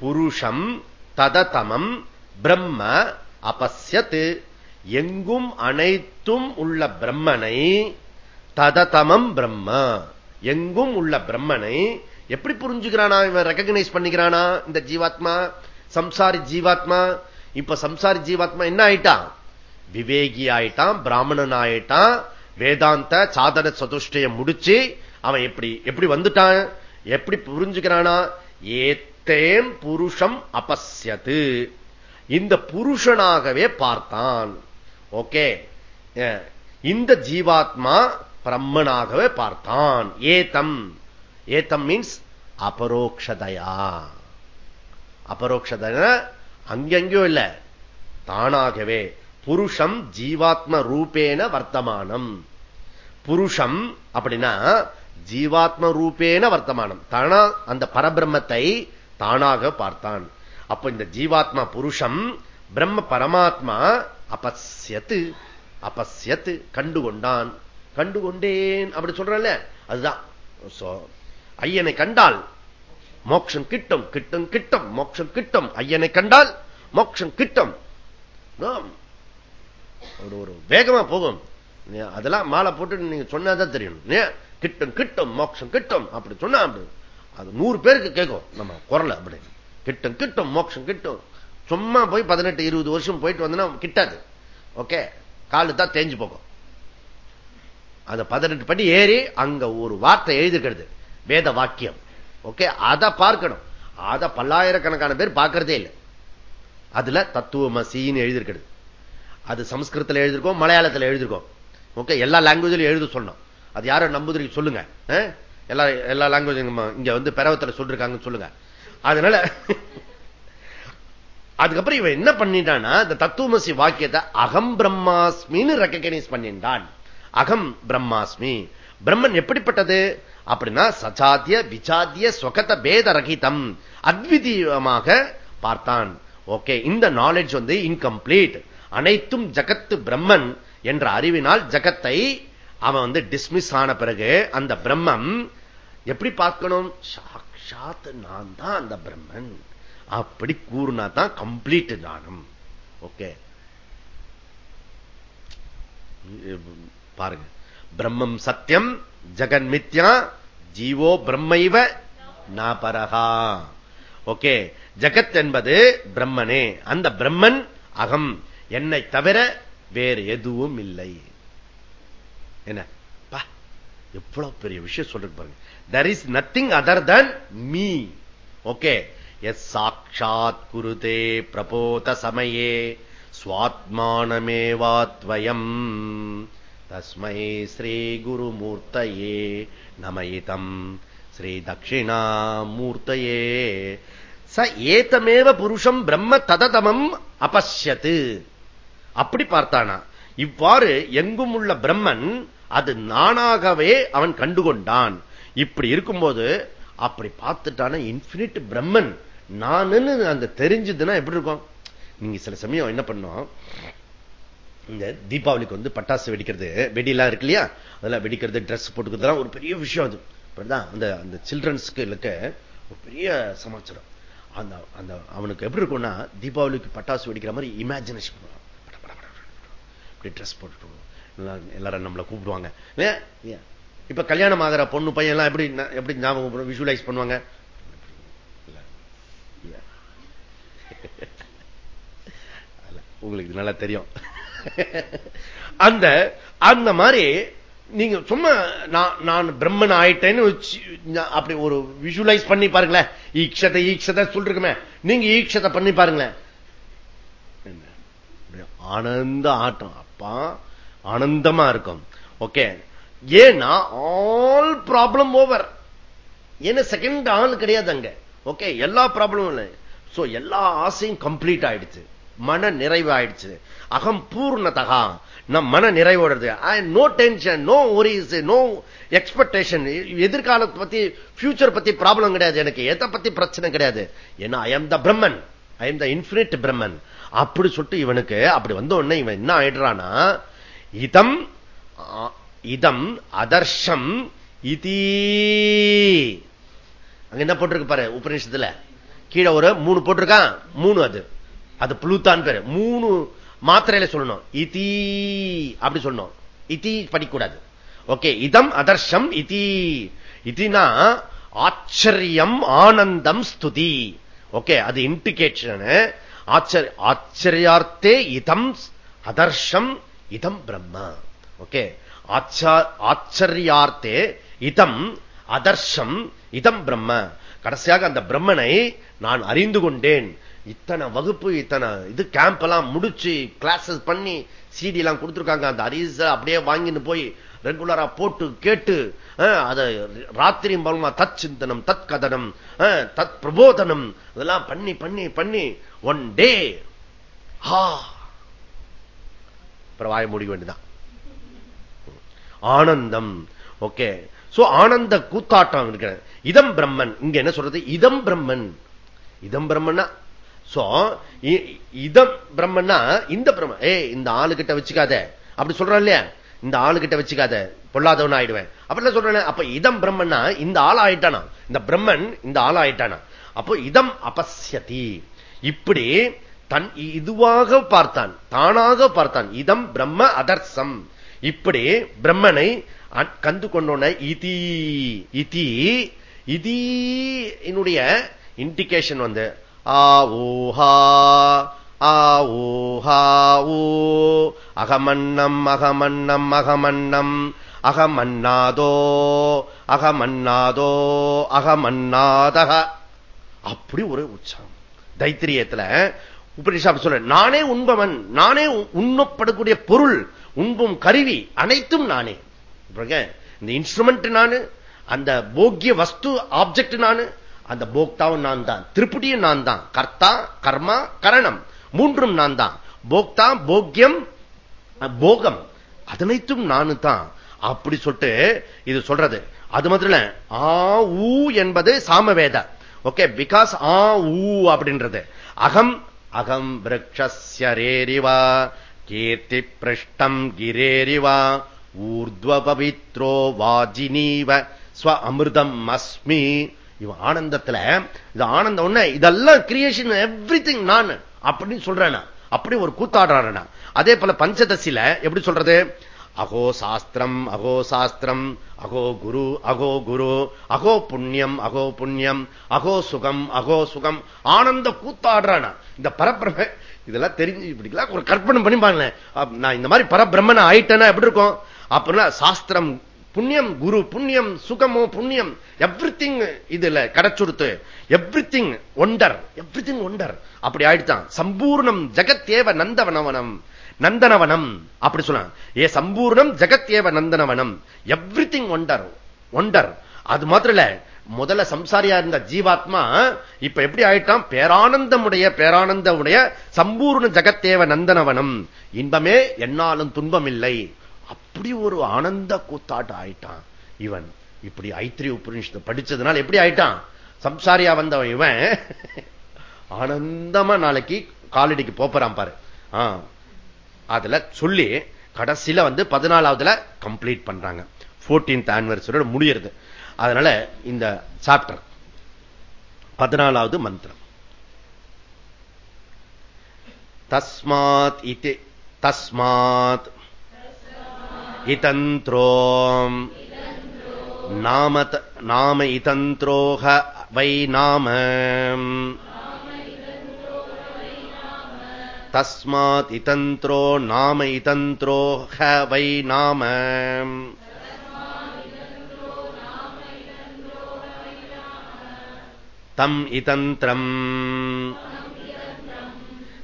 புருஷம் தததமம் பிரம்ம அபஸ்யத் எங்கும் அனைத்தும் உள்ள பிரம்மனை தததமம் பிரம்ம. எங்கும் உள்ள பிரம்மனை எப்படி புரிஞ்சுக்கிறானா? இவன் ரெக்கக்னைஸ் பண்ணிக்கிறானா? இந்த ஜீவாத்மா சம்சாரி ஜீவாத்மா. இப்ப சம்சாரி ஜீவாத்மா என்ன ஆயிட்டான் விவேகி ஆயிட்டான் பிராமணன் ஆயிட்டான். வேதாந்த சாதன சதுஷ்டையை முடிச்சு அவன் எப்படி எப்படி வந்துட்டான்? எப்படி புரிஞ்சுக்கிறானா? ஏத்தேம் புருஷம் அபஸ்யது இந்த புருஷனாகவே பார்த்தான். ஓகே. இந்த ஜீவாத்மா பிரம்மனாகவே பார்த்தான். ஏதம். ஏதம் மீன்ஸ் அபரோக்ஷதையா. அபரோக்ஷதய அங்கெங்கோ இல்ல. தானாகவே. புருஷம் ஜீவாத்ம ரூபேன வர்த்தமானம். புருஷம் அப்படின்னா ஜீவாத்ம ரூபேன வர்த்தமானம். தானா அந்த பரபிரம்மத்தை தானாக பார்த்தான். அப்ப இந்த ஜீவாத்மா புருஷம் பிரம்ம பரமாத்மா அபஸ்யத்து அபஸ்யத்து கண்டுகொண்டான். கண்டுகொண்டேன் அப்படி சொல்றல அதுதான். ஐயனை கண்டால் மோட்சம் கிட்டும் கிட்டும் கிட்டும் மோட்சம் கிட்டும். ஐயனை கண்டால் மோட்சம் கிட்டும். ஒரு வேகமா போகும். அதெல்லாம் மாலை போட்டு நீங்க சொன்னாதான் தெரியும். கிட்டும் கிட்டும் மோட்சம் கிட்டும். அப்படி சொன்னா அப்படி. அது நூறு பேருக்கு கேட்கும். நம்ம குரல் அப்படி. கிட்டும் கிட்டும் மோட்சம் கிட்டும். சும்மா போய் பதினெட்டு இருபது வருஷம் போயிட்டு வந்தோம்னா கிட்டாது. ஓகே? காலு தான் தேஞ்சு போகும். அந்த பதினெட்டு படி ஏறி அங்க ஒரு வார்த்தை எழுதிருக்கிறது. வேத வாக்கியம். ஓகே? அதை பார்க்கணும். அதை பல்லாயிரக்கணக்கான பேர் பார்க்கறதே இல்லை. அதுல தத்துவமசின்னு எழுதிருக்கிறது. அது சம்ஸ்கிருத்தில் எழுதிருக்கோம் மலையாளத்தில் எழுதிருக்கோம். ஓகே? எல்லா லாங்குவேஜிலும் எழுத சொன்னோம் அது யாரும் நம்புதிரி சொல்லுங்க. எல்லா எல்லா லாங்குவேஜ் இங்க வந்து பெறவத்தில் சொல்லிருக்காங்கன்னு சொல்லுங்க. அதனால அதுக்கப்புறம் இவன் என்ன பண்ணிட்டான்னா இந்த தத்துவமசி வாக்கியத்தை அகம் பிரம்மாஸ்மின்னு ரெக்கக்னைஸ் பண்ணிட்டான். அகம் பிரம்மாஸ்மி. பிரம்மன் எப்படிப்பட்டது? அப்படின்னா சஜாத்திய விசாத்திய சொகத பேத ரகிதம் அத்விதீயமாக பார்த்தான். ஓகே இந்த நாலேஜ் வந்து இன்கம்ப்ளீட் அனைத்தும் ஜகத்து பிரம்மன் என்ற அறிவினால் ஜகத்தை அவன் வந்து டிஸ்மிஸ் ஆன பிறகு அந்த பிரம்மம் எப்படி பார்க்கணும்? சாட்சாத் நான் தான் அந்த பிரம்மன். அப்படி கூறுனா தான் கம்ப்ளீட் தானம் ஓகே பாருங்க. பிரம்மம் சத்தியம் ஜெகன் மித்யா ஜீவோ பிரம்மைவ நாபரகா ஓகே ஜகத் என்பது பிரம்மனே. அந்த பிரம்மன் அகம். என்னை தவிர வேறு எதுவும் இல்லை. என்ன? எவ்வளவு பெரிய விஷயம் சொல்றது பாருங்க. There is nothing other than me okay yes சாட்சாத் குருதே பிரபோத சமயே சுவாத்மானமேவாத்வயம் தஸ்மை ஸ்ரீ குருமூர்த்தையே நமயிதம் ஸ்ரீ தட்சிணாமூர்த்தையே ச ஏத்தமேவ புருஷம் பிரம்ம தததமம் அபஷ்யத்து அப்படி பார்த்தானா? இவ்வாறு எங்கும் உள்ள பிரம்மன் அது நானாகவே அவன் கண்டுகொண்டான். இப்படி இருக்கும்போது அப்படி பார்த்துட்டான இன்பினிட் பிரம்மன்? நானுன்னு அந்த தெரிஞ்சதுன்னா எப்படி இருக்கும்? நீங்க சில சமயம் என்ன பண்ணோம்? இந்த தீபாவளிக்கு வந்து பட்டாசு வெடிக்கிறது வெடியெல்லாம் இருக்கு இல்லையா? அதெல்லாம் வெடிக்கிறது ட்ரெஸ் போட்டுக்கிறதுலாம் ஒரு பெரிய விஷயம் அது. அந்த அந்த சில்ட்ரன்ஸ்க்கு இருக்க ஒரு பெரிய சமாச்சாரம். அந்த அந்த அவனுக்கு எப்படி இருக்கும்னா தீபாவளிக்கு பட்டாசு வெடிக்கிற மாதிரி இமேஜினேஷன் பண்ணுவான் இப்படி ட்ரெஸ் போட்டுட்டு எல்லாரும் நம்மளை கூப்பிடுவாங்க. இப்ப கல்யாணம் ஆகிற பொண்ணு பையன் எல்லாம் எப்படி எப்படி ஞாபகம் விஷுவலைஸ் பண்ணுவாங்க. <laughs> உங்களுக்கு நல்லா தெரியும். <laughs> அந்த அந்த மாதிரி நீங்க சும்மா நான் நான் பிரம்மன் ஆயிட்டேன்னு அப்படி ஒரு விஷுவலைஸ் பண்ணி பாருங்களேன். ஈக்ஷத்தை ஈக்ஷத்தை சொல்லிருக்குமே. நீங்க ஈக்ஷத்தை பண்ணி பாருங்களேன். ஆனந்த ஆட்டம். அப்பா ஆனந்தமா இருக்கும். ஓகே ஏன்னா ஆல் ப்ராப்ளம் ஓவர் ஏன்னா செகண்ட் ஆள் கிடையாது அங்க. ஓகே எல்லா ப்ராப்ளமும் இல்லை. சோ எல்லா ஆசையும் கம்ப்ளீட் ஆயிடுச்சு. மன நிறைவு ஆயிடுச்சு அகம் பூர்ணதகா. நம் மன நிறைவோடுறது no tension no worries no expectation எதிர்காலத்தை பத்தி பியூச்சர் பத்தி ப்ராப்ளம் கிடையாது. எனக்கு எதை பத்தி பிரச்சனை கிடையாது. ஏன்னா I am the Brahman I am the infinite Brahman அப்படி சொல்லிட்டு இவனுக்கு அப்படி வந்த உடனே இவன் என்ன ஆயிடுறானா இதம் இதம் அதர்ஷம் இதி. அங்க என்ன போட்டிருக்கு பாரு உபநிஷத்துல? கீழே ஒரு மூணு போட்டிருக்கான். மூணு அது. அது புளுத்தான் பேரு. மூணு மாத்திரையில சொல்லணும். இதி அப்படி சொல்லணும். இதி படிக்கூடாது ஓகே இதம் அதர்ஷம் இதி. இதுனா ஆச்சரியம் ஆனந்தம் ஸ்துதி. ஓகே அது இண்டிகேஷன் ஆச்சரியார்த்தே இதம் அதர்ஷம் இதம் பிரம்ம. ஓகே ஆச்சரியார்த்தே இதம் அதர்ஷம் இதம் பிரம்ம. கடைசியாக அந்த பிரம்மனை நான் அறிந்து கொண்டேன். இத்தனை வகுப்பு இத்தனை இது கேம்ப் எல்லாம் முடிச்சு கிளாஸஸ் பண்ணி சிடி எல்லாம் கொடுத்துருக்காங்க. அந்த அரிச அப்படியே வாங்கின்னு போய் ரெகுலரா போட்டு கேட்டு அதை ராத்திரி மூலமா தத் சிந்தனம் தத் கதனம் தத் பிரபோதனம் இதெல்லாம் பண்ணி பண்ணி பண்ணி ஒன் டே ஹா வாய முடிக்க வேண்டியதான் ஆனந்தம். ஓகே சோ ஆனந்த கூத்தாட்டம் இருக்கிறேன் இதம் பிரம்மன். இங்க என்ன சொல்றது? இதம் பிரம்மன். இதம் பிரம்மன்னா சோ இதம் பிரம்மன்னா இந்த பிரம்மன். ஏ இந்த ஆளுகிட்ட வச்சுக்காத. அப்படி சொல்றான் இல்லையா? இந்த ஆளுகிட்ட வச்சுக்காத. பொல்லாதவன் ஆயிடுவேன். அப்படிலாம் சொல்றேன். அப்ப இதம் பிரம்மன்னா இந்த ஆள் ஆயிட்டானா? இந்த பிரம்மன் இந்த ஆள் ஆயிட்டானா? அப்போ இதம் அபசியதி இப்படி தன் இதுவாக பார்த்தான் தானாக பார்த்தான். இதம் பிரம்ம அதர்சம். இப்படி பிரம்மனை கந்து கொண்டோன இதி இதி இதீ என்னுடைய இண்டிகேஷன் வந்து ஆ ஓஹா ஆ ஓஹா ஓ அகமன்னம் அகமன்னம் அகமன்னம். அகமன்னாதோ அகமன்னாதோ அகமன்னாதக. அப்படி ஒரு உற்சாகம் தைத்திரியத்துல உபனிஷா சொல்ல நானே உண்பவன் நானே உண்ணப்படக்கூடிய பொருள் உண்பும் கருவி அனைத்தும் நானே. இந்த இன்ஸ்ட்ருமெண்ட் நானு அந்த போக்கிய வஸ்து ஆப்ஜெக்ட் நானு அந்த போக்தாவும் நான் தான் திருப்படியும் நான் தான் கர்த்தா கர்மா கரணம். மூன்றும் நான் தான் போக்தா போக்கியம் போகம். அதனைத்தும் நானு தான் அப்படி சொல்லிட்டு இது சொல்றது. அது மாத்திரம் ஆ ஊ என்பது சாமவேத. ஓகே பிகாஸ் ஆ ஊ அப்படின்றது. அகம் அகம் விரக்ஷரேரிவா கீர்த்தி பிருஷ்டம் கிரேரிவா. ஊர்துவ பவித்ரோ வாஜினீவ. ஸ்வ அமிர்தம் அஸ்மி. இவன் ஆனந்தத்துல இது ஆனந்தம் ஒண்ணு இதெல்லாம் கிரியேஷன் எவ்ரி திங் நான் அப்படின்னு சொல்றேனா. அப்படி ஒரு கூத்தாடுறாருனா. அதே போல பஞ்சதசில எப்படி சொல்றது? அகோ சாஸ்திரம் அகோ சாஸ்திரம் அகோ குரு அகோ குரு அகோ புண்ணியம் அகோ புண்ணியம் அகோ சுகம் அகோ சுகம். ஆனந்த கூத்தாடுறானா. இந்த பரப்பிரம இதெல்லாம் தெரிஞ்சு இப்படிலாம் ஒரு கற்பனை பண்ணி பாருங்க நான் இந்த மாதிரி பரபிரம்மன் ஆயிட்டேன்னா எப்படி இருக்கும்? அப்படின்னா சாஸ்திரம் புண்ணியம் குரு புண்ணியம் சுகமோ புண்ணியம் எவ்ரிதிங் இதுல கிடைச்சுடுத்து எவ்ரிதிங் ஒண்டர் எவ்ரிதிங் ஒண்டர் அப்படி ஆயிடுச்சான் சம்பூர்ணம் ஜெகத்தேவ நந்தவனவனம். நந்தனவனம் அப்படி சொன்னான். ஏ சம்பூர்ணம் ஜெகத்தேவ நந்தனவனம். எவ்ரிதிங் ஒண்டர் ஒண்டர் அது மாத்திரம் இல்ல முதல்ல சம்சாரியா இருந்த ஜீவாத்மா இப்ப எப்படி ஆயிட்டான்? பேரானந்தமுடைய பேரானந்தமுடைய சம்பூர்ண ஜெகத்தேவ நந்தனவனம். இன்பமே என்னாலும் துன்பம் இல்லை அப்படி ஒரு ஆனந்த கூத்தாட்டம் ஆயிட்டான். இவன் இப்படி ஐத்திரி உபநிஷத்தை படிச்சதுனால எப்படி ஆயிட்டான்? சம்சாரியா வந்தவன் இவன். ஆனந்தமா நாளைக்கு காலடிக்கு போறான் பாரு. அதுல சொல்லி கடைசியில வந்து பதினாலாவதுல கம்ப்ளீட் பண்றாங்க. போர்டீன்த் ஆனிவர்சரியோட முடியறது. அதனால இந்த சாப்டர் பதினாலாவது மந்திரம். தஸ்மாத் இது தஸ்மாத் இதந்திரோ. நாம நாம இதந்திரோக வை நாம. தஸ்மாத் இதந்திரோ நாம இதந்திரோக வை நாம. தம் இதந்திரம்.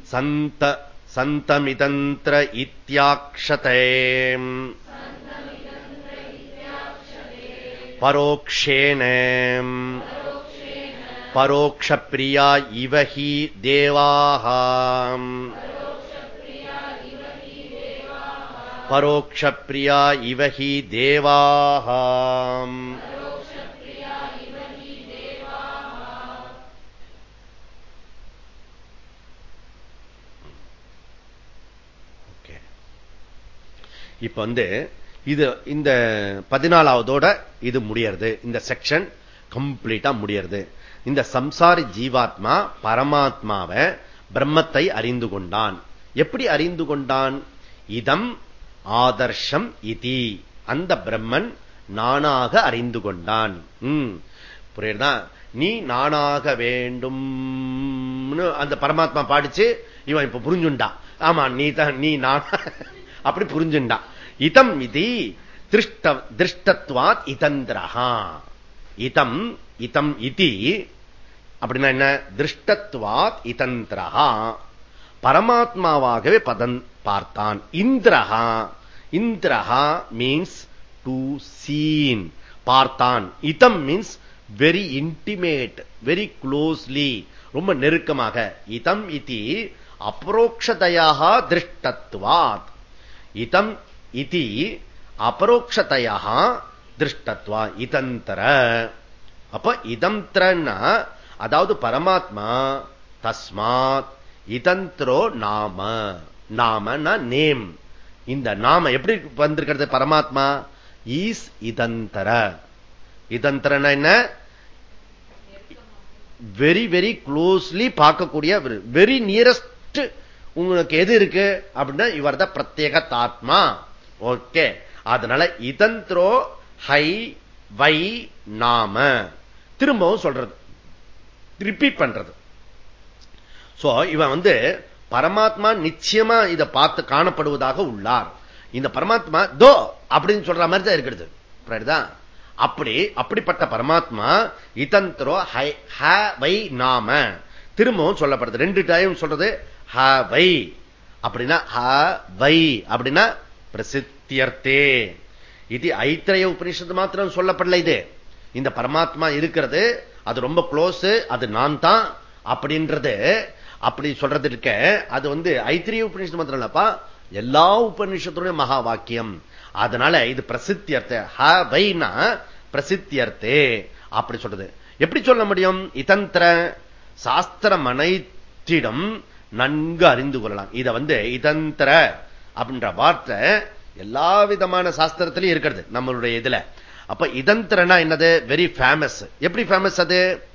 சந்த சந்தமிதந்திர இத்தியாட்சதே பரோக்ஷேன பரோக்ஷப்பிரியா இவ ஹி தேவாः பரோக்ஷப்பிரியா இவ ஹி தேவாः இப்ப வந்து இது இந்த பதினாலாவதோட இது முடியறது. இந்த செக்ஷன் கம்ப்ளீட்டா முடியறது. இந்த சம்சாரி ஜீவாத்மா பரமாத்மாவை பிரம்மத்தை அறிந்து கொண்டான். எப்படி அறிந்து கொண்டான்? இதம் ஆதர்ஷம் இதி. அந்த பிரம்மன் நானாக அறிந்து கொண்டான். புரியுதா? நீ நானாக வேண்டும் அந்த பரமாத்மா பாடிச்சு இவன் இப்ப புரிஞ்சுண்டான் ஆமா நீ தான் நீ நான். <laughs> அப்படி புரிஞ்சுண்டான் இதம் இது திருஷ்ட திருஷ்டத்வாத் இதந்திரஹா. இதம் இதம் இது அப்படின்னா என்ன? திருஷ்டத்வாத் இதந்திரஹா. பரமாத்மாவாகவே பதன் பார்த்தான். இந்திரஹா. இந்திரஹா மீன்ஸ் டு சீன் பார்த்தான். இதம் means very intimate very closely ரொம்ப நெருக்கமாக. இதம் இது அப்ரோக்ஷதையாக திருஷ்டத்வாத். இதம் இது அபரோக்ஷதையா திருஷ்டத்வா இதந்தர அப்ப இதந்திரன்னா அதாவது பரமாத்மா தஸ்மாத் இதந்திரோ நாம நாமனா நேம் இந்த நாம எப்படி வந்திருக்கிறது பரமாத்மா? ஈஸ் இதந்தர। இதந்திரன என்ன? வெரி வெரி க்ளோஸ்லி பார்க்கக்கூடிய வெரி நியரஸ்ட் உங்களுக்கு எது இருக்கு? அப்படின்னா இவர் தான் பிரத்யேக தாத்மா ஓகே. அதனால இதந்திரோ ஹை வை நாம. திரும்பவும் சொல்றது. ரிப்பீட் பண்றது. சோ இவன் வந்து பரமாத்மா நிச்சயமா இதை பார்த்து காணப்படுவதாக உள்ளார். இந்த பரமாத்மா தோ அப்படின்னு சொல்ற மாதிரி தான் இருக்கிறது. அப்படி அப்படிப்பட்ட பரமாத்மா இதந்திரோ வை நாம. திரும்பவும் சொல்லப்படுது. ரெண்டு டைம் சொல்றது. ஹ வை. அப்படின்னா ஹ வை. அப்படின்னா பிரசித்தியர்த்தே. இது ஐத்திரைய உபனிஷத்து மாத்திரம் சொல்லப்படல இது. இந்த பரமாத்மா இருக்கிறது அது ரொம்ப க்ளோஸ் அது நான் தான் அப்படின்றது. அப்படி சொல்றது இருக்க அது வந்து ஐத்திரிய உபநிஷத்து மாத்திரம் இல்லப்பா எல்லா உபநிஷத்துடைய மகா வாக்கியம். அதனால இது பிரசித்தியர்த்த. ஹ வைனா பிரசித்தியர்த்தே. அப்படி சொல்றது. எப்படி சொல்ல முடியும்? இதந்திர சாஸ்திரம் அனைத்திடம் நன்கு அறிந்து கொள்ளலாம். இதை வந்து இதந்திர அப்படின்ற வார்த்தை எல்லா விதமான சாஸ்திரத்திலையும் இருக்கிறது நம்மளுடைய இதுல. அப்ப இதந்திரனா என்னது? வெரி ஃபேமஸ் எப்படி ஃபேமஸ் அது?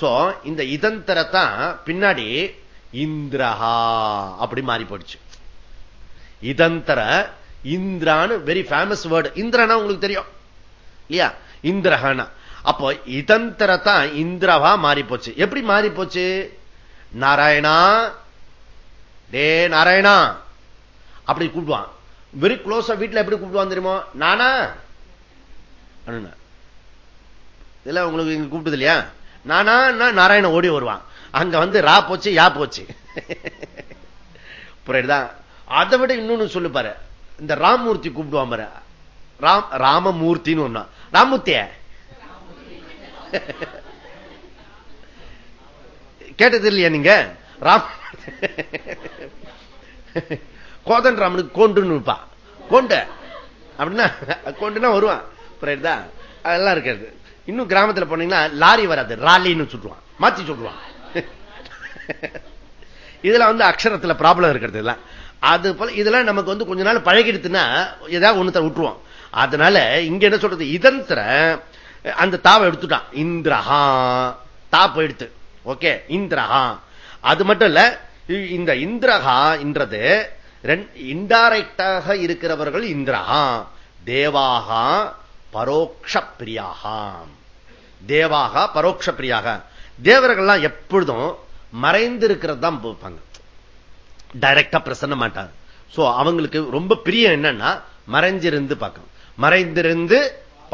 சோ இந்த இதந்திரத்தான் பின்னாடி இந்திரஹா அப்படி மாறி போயிடுச்சு. இதந்திர இந்திரான்னு வெரி ஃபேமஸ் வேர்டு இந்திரனா உங்களுக்கு தெரியும். இல்லையா? இந்திரஹானா. அப்போ இதந்திரத்தான் இந்திரவா மாறி போச்சு. எப்படி மாறி போச்சு? நாராயணா. டே நாராயணா. அப்படி கூப்பிடுவான். வெரி க்ளோஸா வீட்டுல எப்படி கூப்பிடுவான் தெரியுமோ? நானா? இதெல்லாம் உங்களுக்கு இங்க கூப்பிட்டது இல்லையா? நானா? நாராயண ஓடி வருவான். அங்க வந்து ரா போச்சு யா போச்சு. புரியுதுதான் அதை விட இன்னொன்னு சொல்லு பாரு. இந்த ராமூர்த்தி கூப்பிடுவான் பாரு. ராம் ராமமூர்த்தின்னு ஒண்ணா. ராமூர்த்திய? கேட்டது இல்லையா நீங்க? ராம் கோதன் ராமனுக்கு கொண்டுன்னு இருப்பான் கொண்டு. அப்படின்னா கொண்டுனா வருவான். புரியுதா? அதெல்லாம் இருக்கிறது இன்னும் கிராமத்தில் போனீங்கன்னா லாரி வராது. ராலின்னு சொல்லுவான் மாத்தி சொல்லுவான் இதுல வந்து அக்ஷரத்துல ப்ராப்ளம் இருக்கிறது இல்ல அது போல இதெல்லாம் நமக்கு வந்து கொஞ்ச நாள் பழகிடுத்துன்னா ஏதாவது ஒண்ணு விட்டுருவோம். அதனால இங்க என்ன சொல்றது? இதந்திர அந்த தாவை எடுத்துட்டான். இந்திரஹா. தா போயிடுத்து. ஓகே? இந்திரஹா. அது மட்டும் இல்ல இந்த இந்திரஹான்றது இன்டைரக்டாக இருக்கிறவர்கள் இந்திரஹா தேவாகா பரோக்ஷ பிரியாகாம் தேவாகா பரோட்ச பிரியாக தேவர்கள்லாம் எப்பொழுதும் மறைந்து இருக்கிறது தான் பார்ப்பாங்க. டைரக்டா பிரசன்ன மாட்டாங்க சோ அவங்களுக்கு ரொம்ப பிரியம் என்னன்னா மறைஞ்சிருந்து பார்க்கும் மறைந்திருந்து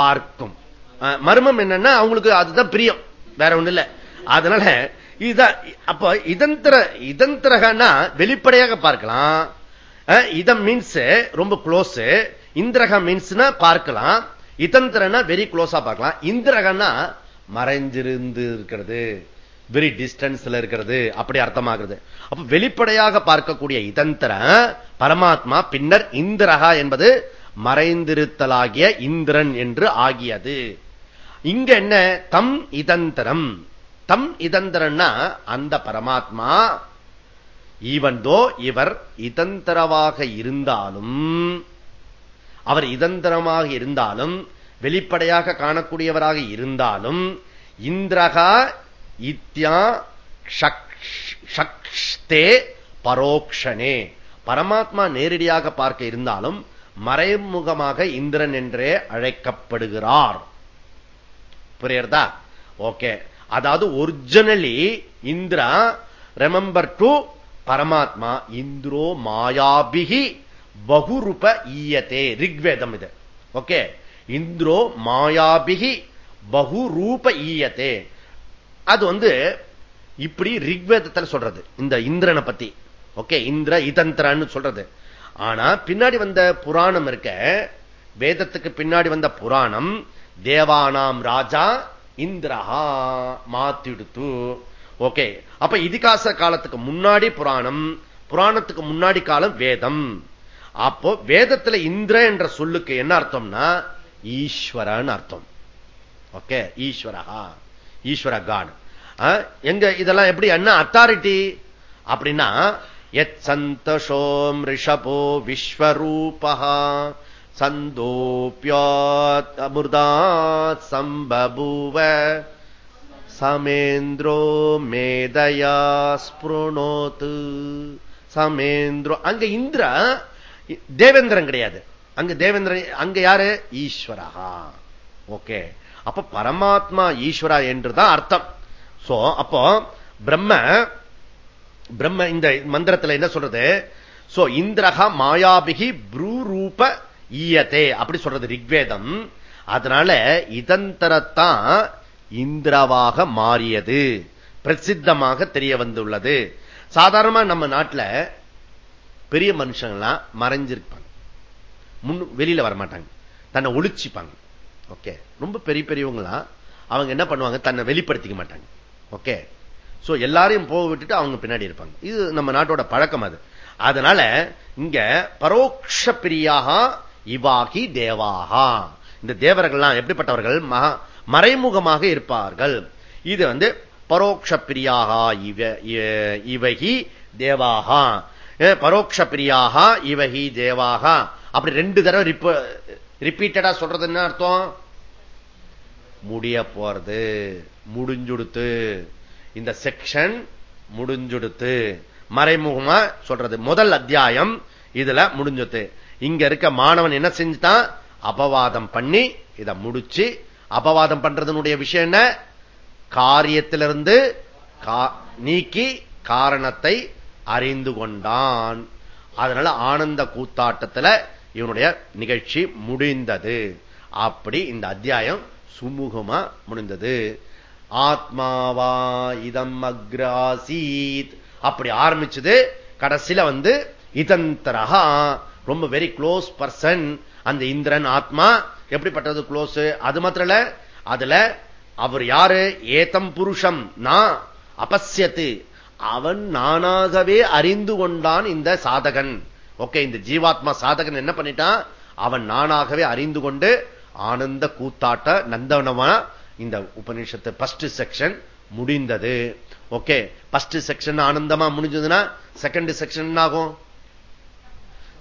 பார்க்கும். மர்மம் என்னன்னா அவங்களுக்கு அதுதான் பிரியம். வேற ஒண்ணு இல்ல. அதனால இதுதான் அப்ப இதந்திர இதந்திரகன்னா வெளிப்படையாக பார்க்கலாம். இதம் மீன்ஸ் ரொம்ப க்ளோஸ் இந்திரக மீன்ஸ்னா பார்க்கலாம். இதந்திரனா வெரி க்ளோஸா பார்க்கலாம். இந்திரகன்னா மறைஞ்சிருந்து இருக்கிறது. வெரி டிஸ்டன்ஸ்ல இருக்கிறது. அப்படி அர்த்தமாகிறது. அப்ப வெளிப்படையாக பார்க்கக்கூடிய இதந்திர பரமாத்மா பின்னர் இந்திரகா என்பது மறைந்திருத்தலாகிய இந்திரன் என்று ஆகியது. இங்க என்ன? தம் இதந்திரம். தம் இதந்திரன்னா அந்த பரமாத்மா ஈவன்தோ இவர் இதந்திரவாக இருந்தாலும் அவர் இதந்திரமாக இருந்தாலும் வெளிப்படையாக காணக்கூடியவராக இருந்தாலும் இந்திரகா இத்யா சக்தே பரோக்ஷனே. பரமாத்மா நேரடியாக பார்க்க இருந்தாலும் மறைமுகமாக இந்திரன் என்றே அழைக்கப்படுகிறார். புரியுறதா ஓகே. அதாவது ஒரிஜினலி இந்திரா ரெமம்பர் டு பரமாத்மா இந்திரோ மாயாபிகி பகுரூப ஈயத்தே. ரிக்வேதம் இது. ஓகே? இந்திரோ மாயாபிகி பகுரூப ஈயத்தே. அது வந்து இப்படி ரிக்வேதத்தில் சொல்றது. இந்த இந்திரனை பத்தி. ஓகே? இந்திர இதந்திரன்னு சொல்றது. ஆனா பின்னாடி வந்த புராணம் இருக்க வேதத்துக்கு பின்னாடி வந்த புராணம் தேவானாம் ராஜா இந்திரஹா மாத்திடுத்து. ஓகே. அப்ப இதிகாச காலத்துக்கு முன்னாடி புராணம் புராணத்துக்கு முன்னாடி காலம் வேதம். அப்போ வேதத்துல இந்திர என்ற சொல்லுக்கு என்ன அர்த்தம்னா ஈஸ்வரன் அர்த்தம். ஓகே ஈஸ்வரஹா ஈஸ்வர காட் எங்க இதெல்லாம் எப்படி என்ன அத்தாரிட்டி அப்படின்னா எத் சந்தோஷோம் ரிஷபோ விஸ்வரூபா சந்தோப்பியாத் அமிர்தா சம்பபூவ சமேந்திரோ மேதையா ஸ்புணோத்து சமேந்திரோ அங்க இந்திரா தேவேந்திரன் கிடையாது. அங்க தேவேந்திரன் அங்க யாரு? ஈஸ்வரஹா. ஓகே. அப்ப பரமாத்மா ஈஸ்வரா என்றுதான் அர்த்தம். சோ அப்போ பிரம்ம பிரம்ம இந்த மந்திரத்தில் என்ன சொல்றது? சோ இந்திரகா மாயாபிகி ப்ரூரூப ஈயத்தே அப்படி சொல்றது ரிக்வேதம். அதனால இதந்தரத்தான் இந்திரவாக மாறியது. பிரசித்தமாக தெரிய வந்துள்ளது. சாதாரணமா நம்ம நாட்டில் பெரிய மனுஷங்களாம் மறைஞ்சிருப்பாங்க. முன் வெளியில வரமாட்டாங்க. தன்னை ஒழிச்சுப்பாங்க. ஓகே? ரொம்ப பெரிய பெரியவங்களாம் அவங்க என்ன பண்ணுவாங்க? தன்னை வெளிப்படுத்திக்க மாட்டாங்க. ஓகே? சோ எல்லாரையும் போக விட்டுட்டு அவங்க பின்னாடி இருப்பாங்க. இது நம்ம நாட்டோட பழக்கம் அது. அதனால இங்க பரோக்ஷ பிரியாக இவாகி தேவாகா இந்த தேவர்கள்லாம் எப்படிப்பட்டவர்கள்? மறைமுகமாக இருப்பார்கள். இது வந்து பரோட்ச பிரியாக இவ இவகி தேவாகா. பரோக்ஷ பிரியாக இவகி தேவாகா. அப்படி ரெண்டு தடவை ரிப்பீட்டடா சொல்றது என்ன அர்த்தம்? முடிய போறது. முடிஞ்சுடுத்து. இந்த செக்ஷன் முடிஞ்சுடுத்து. மறைமுகமா சொல்றது. முதல் அத்தியாயம் இதுல முடிஞ்சுது. இங்க இருக்க மாணவன் என்ன செஞ்சுட்டான்? அபவாதம் பண்ணி இதை முடிச்சு அபவாதம் பண்றதுனுடைய விஷயம் என்ன? காரியத்திலிருந்து நீக்கி காரணத்தை அறிந்து கொண்டான். அதனால ஆனந்த கூத்தாட்டத்தில் இவனுடைய நிகழ்ச்சி முடிந்தது. அப்படி இந்த அத்தியாயம் சுமூகமா முடிந்தது. ஆத்மாவா இதம் அக்ராசீத். அப்படி ஆரம்பிச்சது கடைசியில வந்து இதந்தரகா ரொம்ப வெரி க்ளோஸ் பர்சன் அந்த இந்திரன் ஆத்மா எப்படிப்பட்டது க்ளோஸ் அது மாத்திர அதுல அவர் யாரு? ஏதம் புருஷம். நான் அபசியத்து அவன் நானாகவே அறிந்து கொண்டான் இந்த சாதகன். ஓகே இந்த ஜீவாத்மா சாதகன் என்ன பண்ணிட்டான் அவன் நானாகவே அறிந்து கொண்டு ஆனந்த கூத்தாட்ட நந்தவனமா இந்த உபநிஷத்து பஸ்ட் செக்ஷன் முடிந்தது. ஓகே பஸ்ட் செக்ஷன் ஆனந்தமா முடிஞ்சதுன்னா செகண்ட் செக்ஷன் ஆகும்